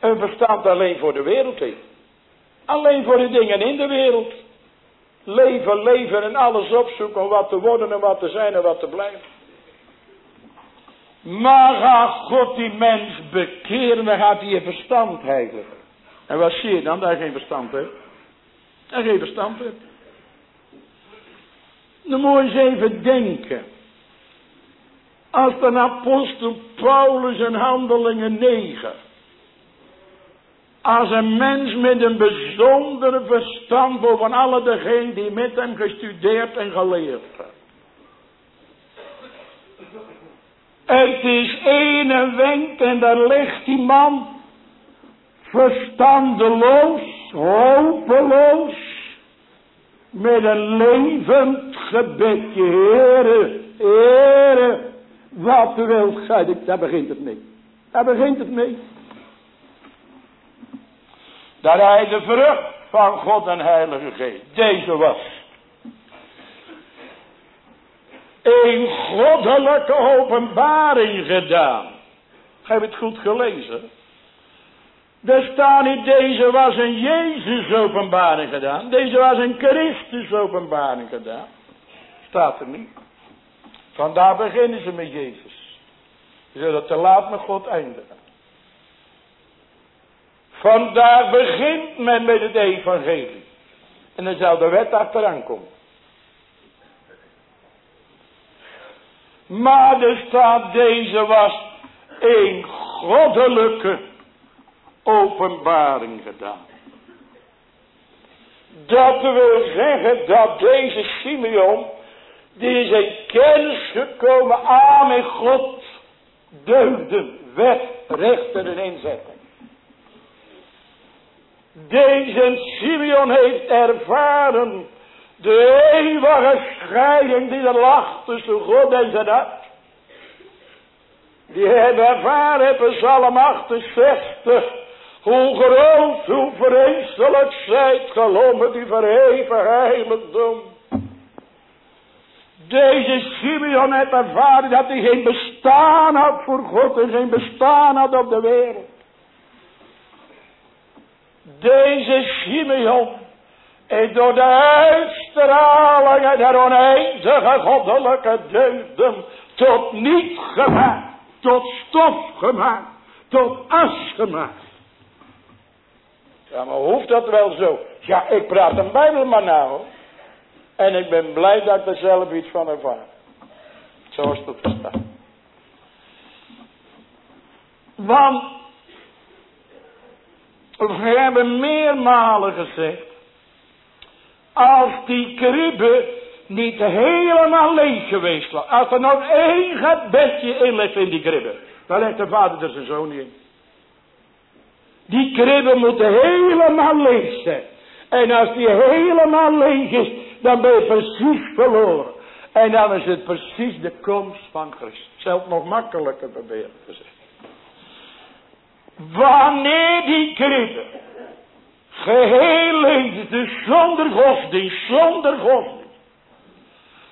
Een verstand alleen voor de wereld heeft. Alleen voor de dingen in de wereld. Leven, leven en alles opzoeken wat te worden en wat te zijn en wat te blijven. Maar gaat God die mens bekeren, dan gaat hij je verstand heiligen. En wat zie je dan? Dat geen verstand heeft. Dat geen verstand heeft. Dan moet je eens even denken. Als de apostel Paulus in handelingen 9. Als een mens met een bijzondere verstand boven alle degenen die met hem gestudeerd en geleerd hebben. Het is ene wenk en daar ligt die man verstandeloos, hopeloos, met een levend gebedje. Heere, Heere, wat zei ik, daar begint het mee. Daar begint het mee. Dat hij de vrucht van God en Heilige Geest, deze was. Een goddelijke openbaring gedaan. Heb je het goed gelezen? Er staat niet, deze was een Jezus openbaring gedaan. Deze was een Christus openbaring gedaan. Staat er niet. Vandaar beginnen ze met Jezus. Zodat te laat met God eindigen. Vandaar begint men met het evangelie. En dan zal de wet achteraan komen. Maar er staat deze was een goddelijke openbaring gedaan. Dat wil zeggen dat deze Simeon, die is in kennis gekomen aan met God, deugden, wet, rechten en inzetten. Deze Simeon heeft ervaren de eeuwige scheiding die er lag tussen God en zijn hart. Die hebben ervaren in Psalm 68. Hoe groot, hoe vreselijk zijt geloven die verheven heiligdom. Deze Simeon heeft ervaren dat hij geen bestaan had voor God en geen bestaan had op de wereld. Deze Simeon en door de uitstralingen der oneindige goddelijke deugden tot niet gemaakt, tot stof gemaakt, tot as gemaakt. Ja, maar hoeft dat wel zo? Ja, ik praat een bijbelman nou. En ik ben blij dat ik er zelf iets van ervaar. Zo is het verstaan. Want we hebben meermalen gezegd als die kribbe niet helemaal leeg geweest was. Als er nog één gebedje in ligt in die kribbe. Dan legt de vader er zijn zoon in. Die kribbe moet helemaal leeg zijn. En als die helemaal leeg is. Dan ben je precies verloren. En dan is het precies de komst van Christus. Zelf nog makkelijker proberen te zeggen. Wanneer die kribbe geheel dus zonder godsdienst, zonder godsdienst.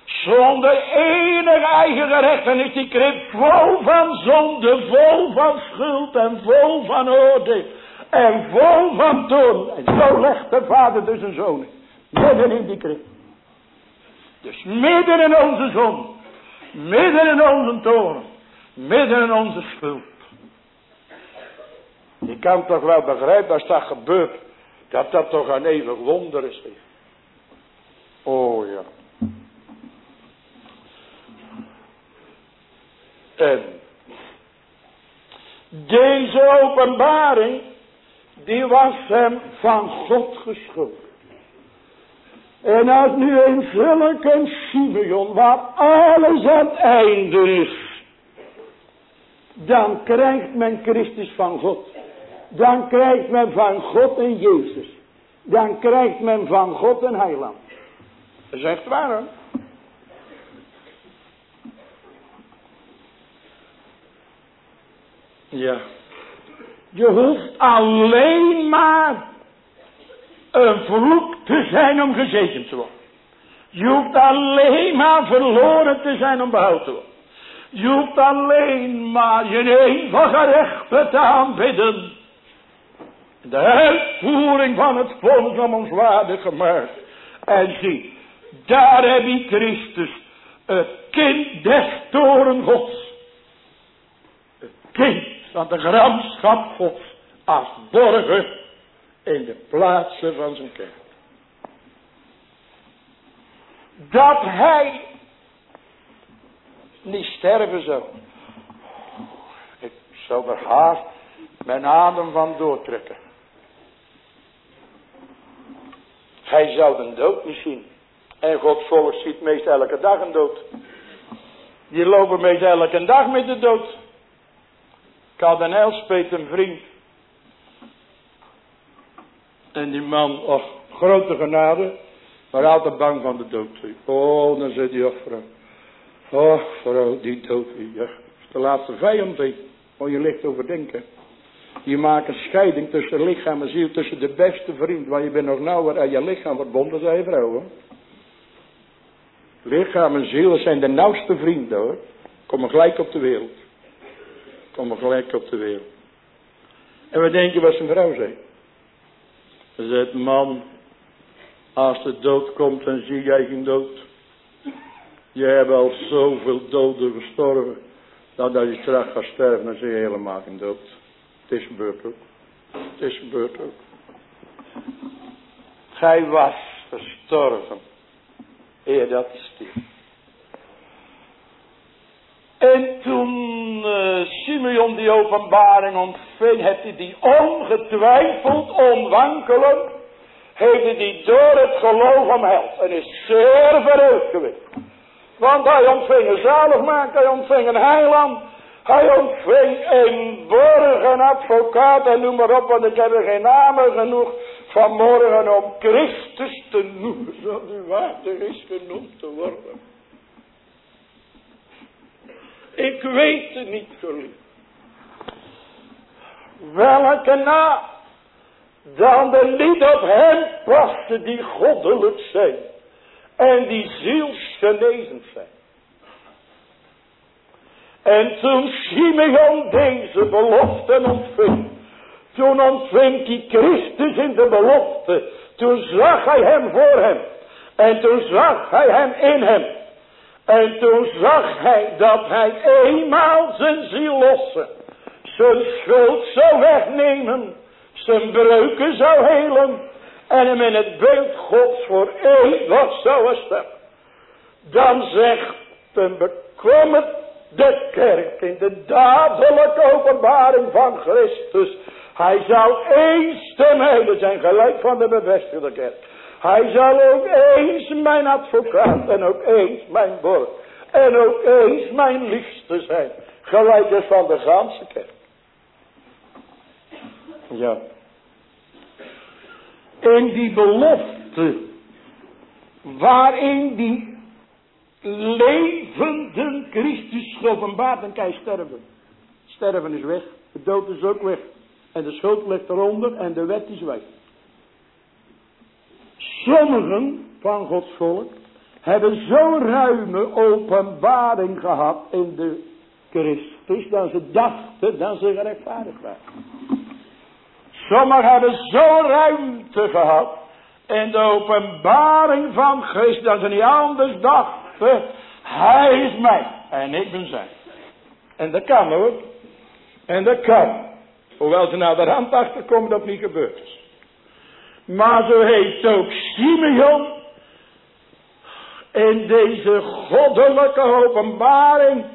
Zonder enig eigen is die krib vol van zonde, vol van schuld en vol van oordeel. En vol van toon. En zo legt de vader dus een zoon Midden in die krib. Dus midden in onze zon. Midden in onze toren. Midden in onze schuld. Je kan toch wel begrijpen als dat gebeurt. Dat dat toch een eeuwig wonder is. Oh ja. En deze openbaring, die was hem van God geschonken. En als nu een zulke Simeon, waar alles aan het einde is, dan krijgt men Christus van God. Dan krijgt men van God een Jezus. Dan krijgt men van God een heiland. Dat is echt waar hoor. Ja. Je hoeft alleen maar een vloek te zijn om gezegend te worden. Je hoeft alleen maar verloren te zijn om behouden te worden. Je hoeft alleen maar je eenvoudige rechten te aanbidden. De uitvoering van het volk om ons waardig gemaakt. En zie, daar heb je Christus, het kind des toren gods. Het kind van de gramschap gods als borger in de plaatsen van zijn kerk. Dat hij niet sterven zou. Ik zou er haast mijn adem van doortrekken. Hij zou de dood zien. En Gods volk ziet meest elke dag een dood. Die lopen meest elke dag met de dood. Ik had een een vriend. En die man, och, grote genade, maar altijd bang van de dood. Oh, dan zei die, oh vrouw. Oh, vrouw, die dood, ja, de laatste vijand. Moet je licht overdenken. Je maakt een scheiding tussen lichaam en ziel, tussen de beste vriend, waar je bent nog nauwer aan je lichaam verbonden, zei vrouw. Lichaam en ziel zijn de nauwste vrienden hoor. Komen gelijk op de wereld. Komen gelijk op de wereld. En wat denk je wat zijn vrouw zei? Ze zei, man, als de dood komt, dan zie jij geen dood. Je hebt al zoveel doden gestorven. Dat als je straks gaat sterven, dan zie je helemaal geen dood. Het is gebeurd ook. Het is gebeurd ook. Gij was gestorven. Eer dat stierf. En toen uh, Simeon die openbaring ontving, heeft hij die ongetwijfeld, onwankelen, heeft hij die door het geloof omheld. En is zeer verheugd geweest. Want hij ontving een zaligmaker, hij ontving een heiland. Hij ontving een borg, een advocaat en noem maar op, want ik heb er geen namen genoeg vanmorgen om Christus te noemen, zoals u waardig is genoemd te worden. Ik weet het niet, geliefd. Welke na dan de niet op hem paste die goddelijk zijn en die zielsgenezend zijn. En toen Simeon deze belofte ontving, toen ontving hij Christus in de belofte, toen zag hij hem voor hem, en toen zag hij hem in hem, en toen zag hij dat hij eenmaal zijn ziel lossen, zijn schuld zou wegnemen, zijn breuken zou helen, en hem in het beeld Gods voor eeuwig zou stellen. Dan zegt een bekomen de kerk in de dadelijke openbaring van Christus. Hij zou één stem heilen zijn, gelijk van de bevestigde kerk. Hij zal ook eens mijn advocaat en ook eens mijn borg. En ook eens mijn liefste zijn. Gelijk als van de ganse kerk. Ja. In die belofte. Waarin die levende Christus geopenbaard en kan sterven. Sterven is weg. De dood is ook weg. En de schuld ligt eronder en de wet is weg. Sommigen van Gods volk hebben zo'n ruime openbaring gehad in de Christus dat ze dachten dat ze gerechtvaardigd waren. Sommigen hebben zo'n ruimte gehad in de openbaring van Christus dat ze niet anders dachten. Hij is mij en ik ben zijn. En dat kan hoor. En dat kan. Hoewel ze naar de rand achterkomen dat niet gebeurd is. Maar zo heeft ook Simeon in deze goddelijke openbaring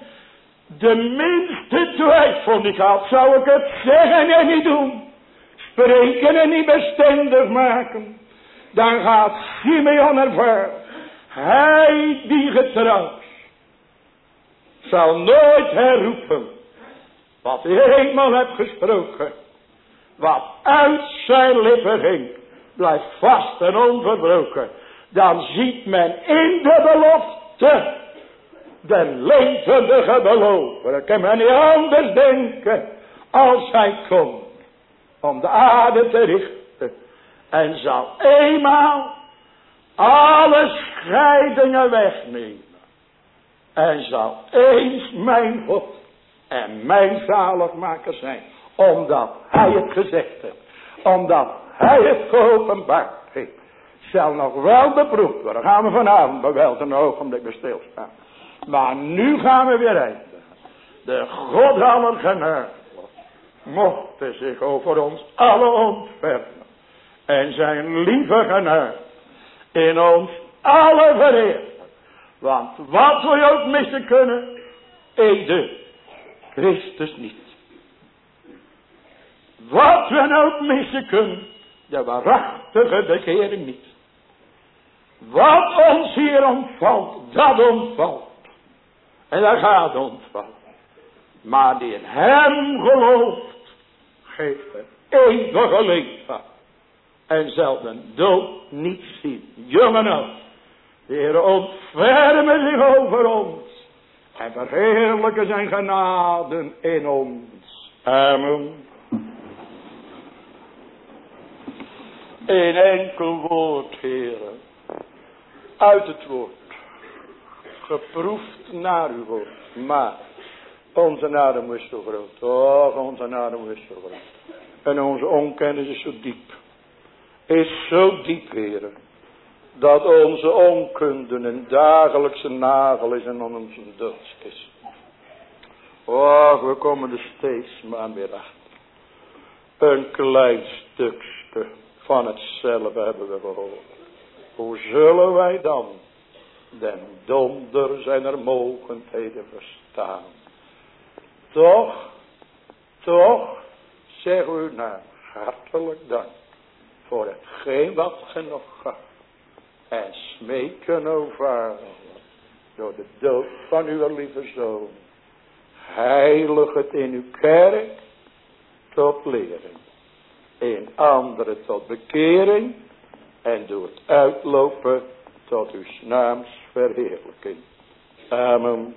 de minste twijfel niet gehad. Zou ik het zeggen en niet doen? Spreken en niet bestendig maken. Dan gaat Simeon ervoor. Hij die getrouwd zal nooit herroepen wat hij eenmaal hebt gesproken. Wat uit zijn lippen ging blijft vast en onverbroken. Dan ziet men in de belofte de levendige belover. Ik kan me niet anders denken als hij komt om de aarde te richten. En zal eenmaal alle scheidingen wegnemen. En zal eens mijn God en mijn zaligmaker zijn. Omdat hij het gezegd heeft. Omdat hij het geopenbaard heeft. Zal nog wel beproefd worden. Gaan we vanavond wel een ogenblik stilstaan. Maar nu gaan we weer eindigen. De God aller genade mocht zich over ons alle ontfermen. En zijn lieve genade in ons alle vereerd. Want wat we ook missen kunnen, Ede, Christus niet. Wat we ook missen kunnen, de waarachtige bekering niet. Wat ons hier ontvalt, dat ontvalt. En dat gaat ontvallen. Maar die in hem gelooft, geeft het eeuwige leven. En zal de dood niet zien. Jongen. De Heer ontfermen zich over ons. En verheerlijken zijn genaden in ons. Amen. Een enkel woord, heren. Uit het woord. Geproefd naar uw woord. Maar onze nadem is zo groot. Onze nadem is zo groot. En onze onkennis is zo diep. Is zo diep, heren. Dat onze onkunde een dagelijkse nagel is en onze doodskist. Och, we komen er steeds maar weer achter. Een klein stukje van hetzelfde hebben we gehoord. Hoe zullen wij dan den donder zijn er mogendheden verstaan? Toch, toch, zeg u nou hartelijk dank voor hetgeen wat ge nog gaf. En smeken over door de dood van uw lieve zoon. Heilig het in uw kerk tot lering. In anderen tot bekering. En doe het uitlopen tot uw naams verheerlijking. Amen.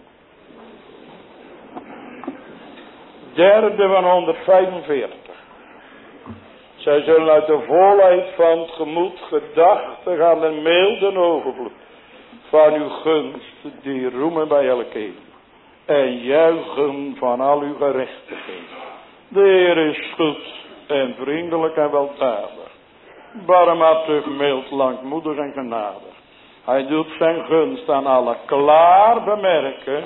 Derde van 145. Zij zullen uit de volheid van het gemoed gedachten gaan en milden overvloed van uw gunst die roemen bij elke en juichen van al uw gerechtigheid. De Heer is goed en vriendelijk en weldadig, barmhartig, mild, langmoedig en genadig. Hij doet zijn gunst aan alle klaar bemerken.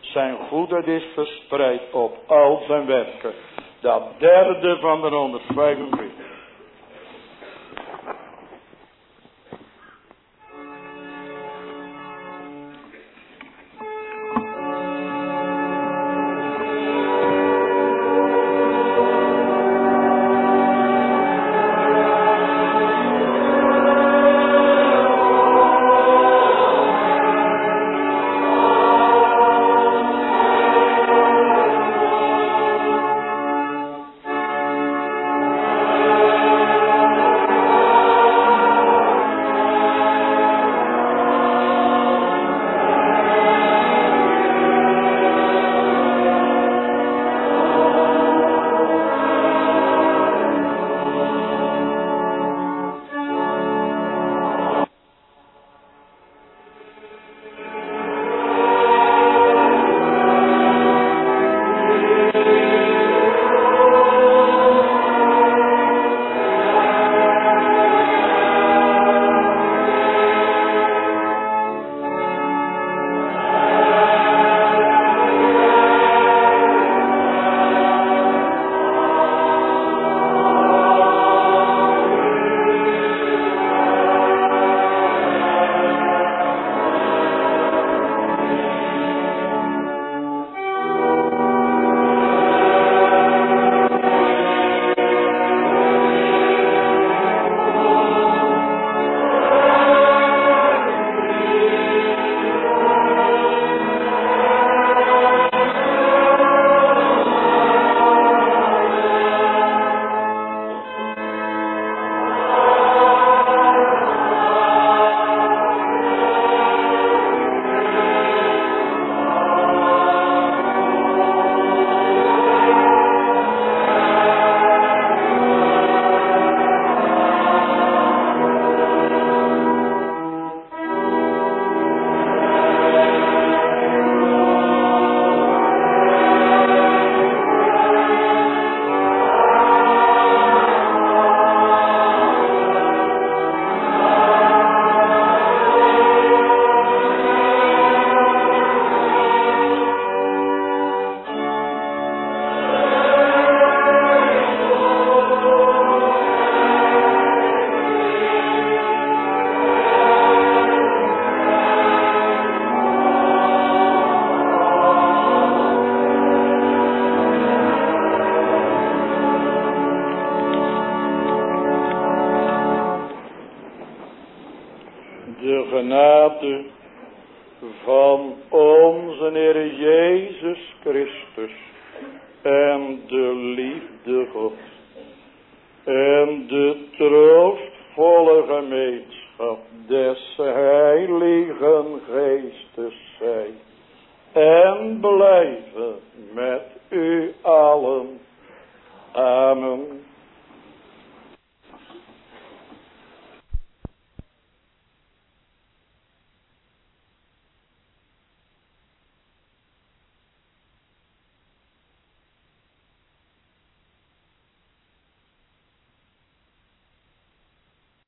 Zijn goedheid is verspreid op al zijn werken. Dat derde van de 145.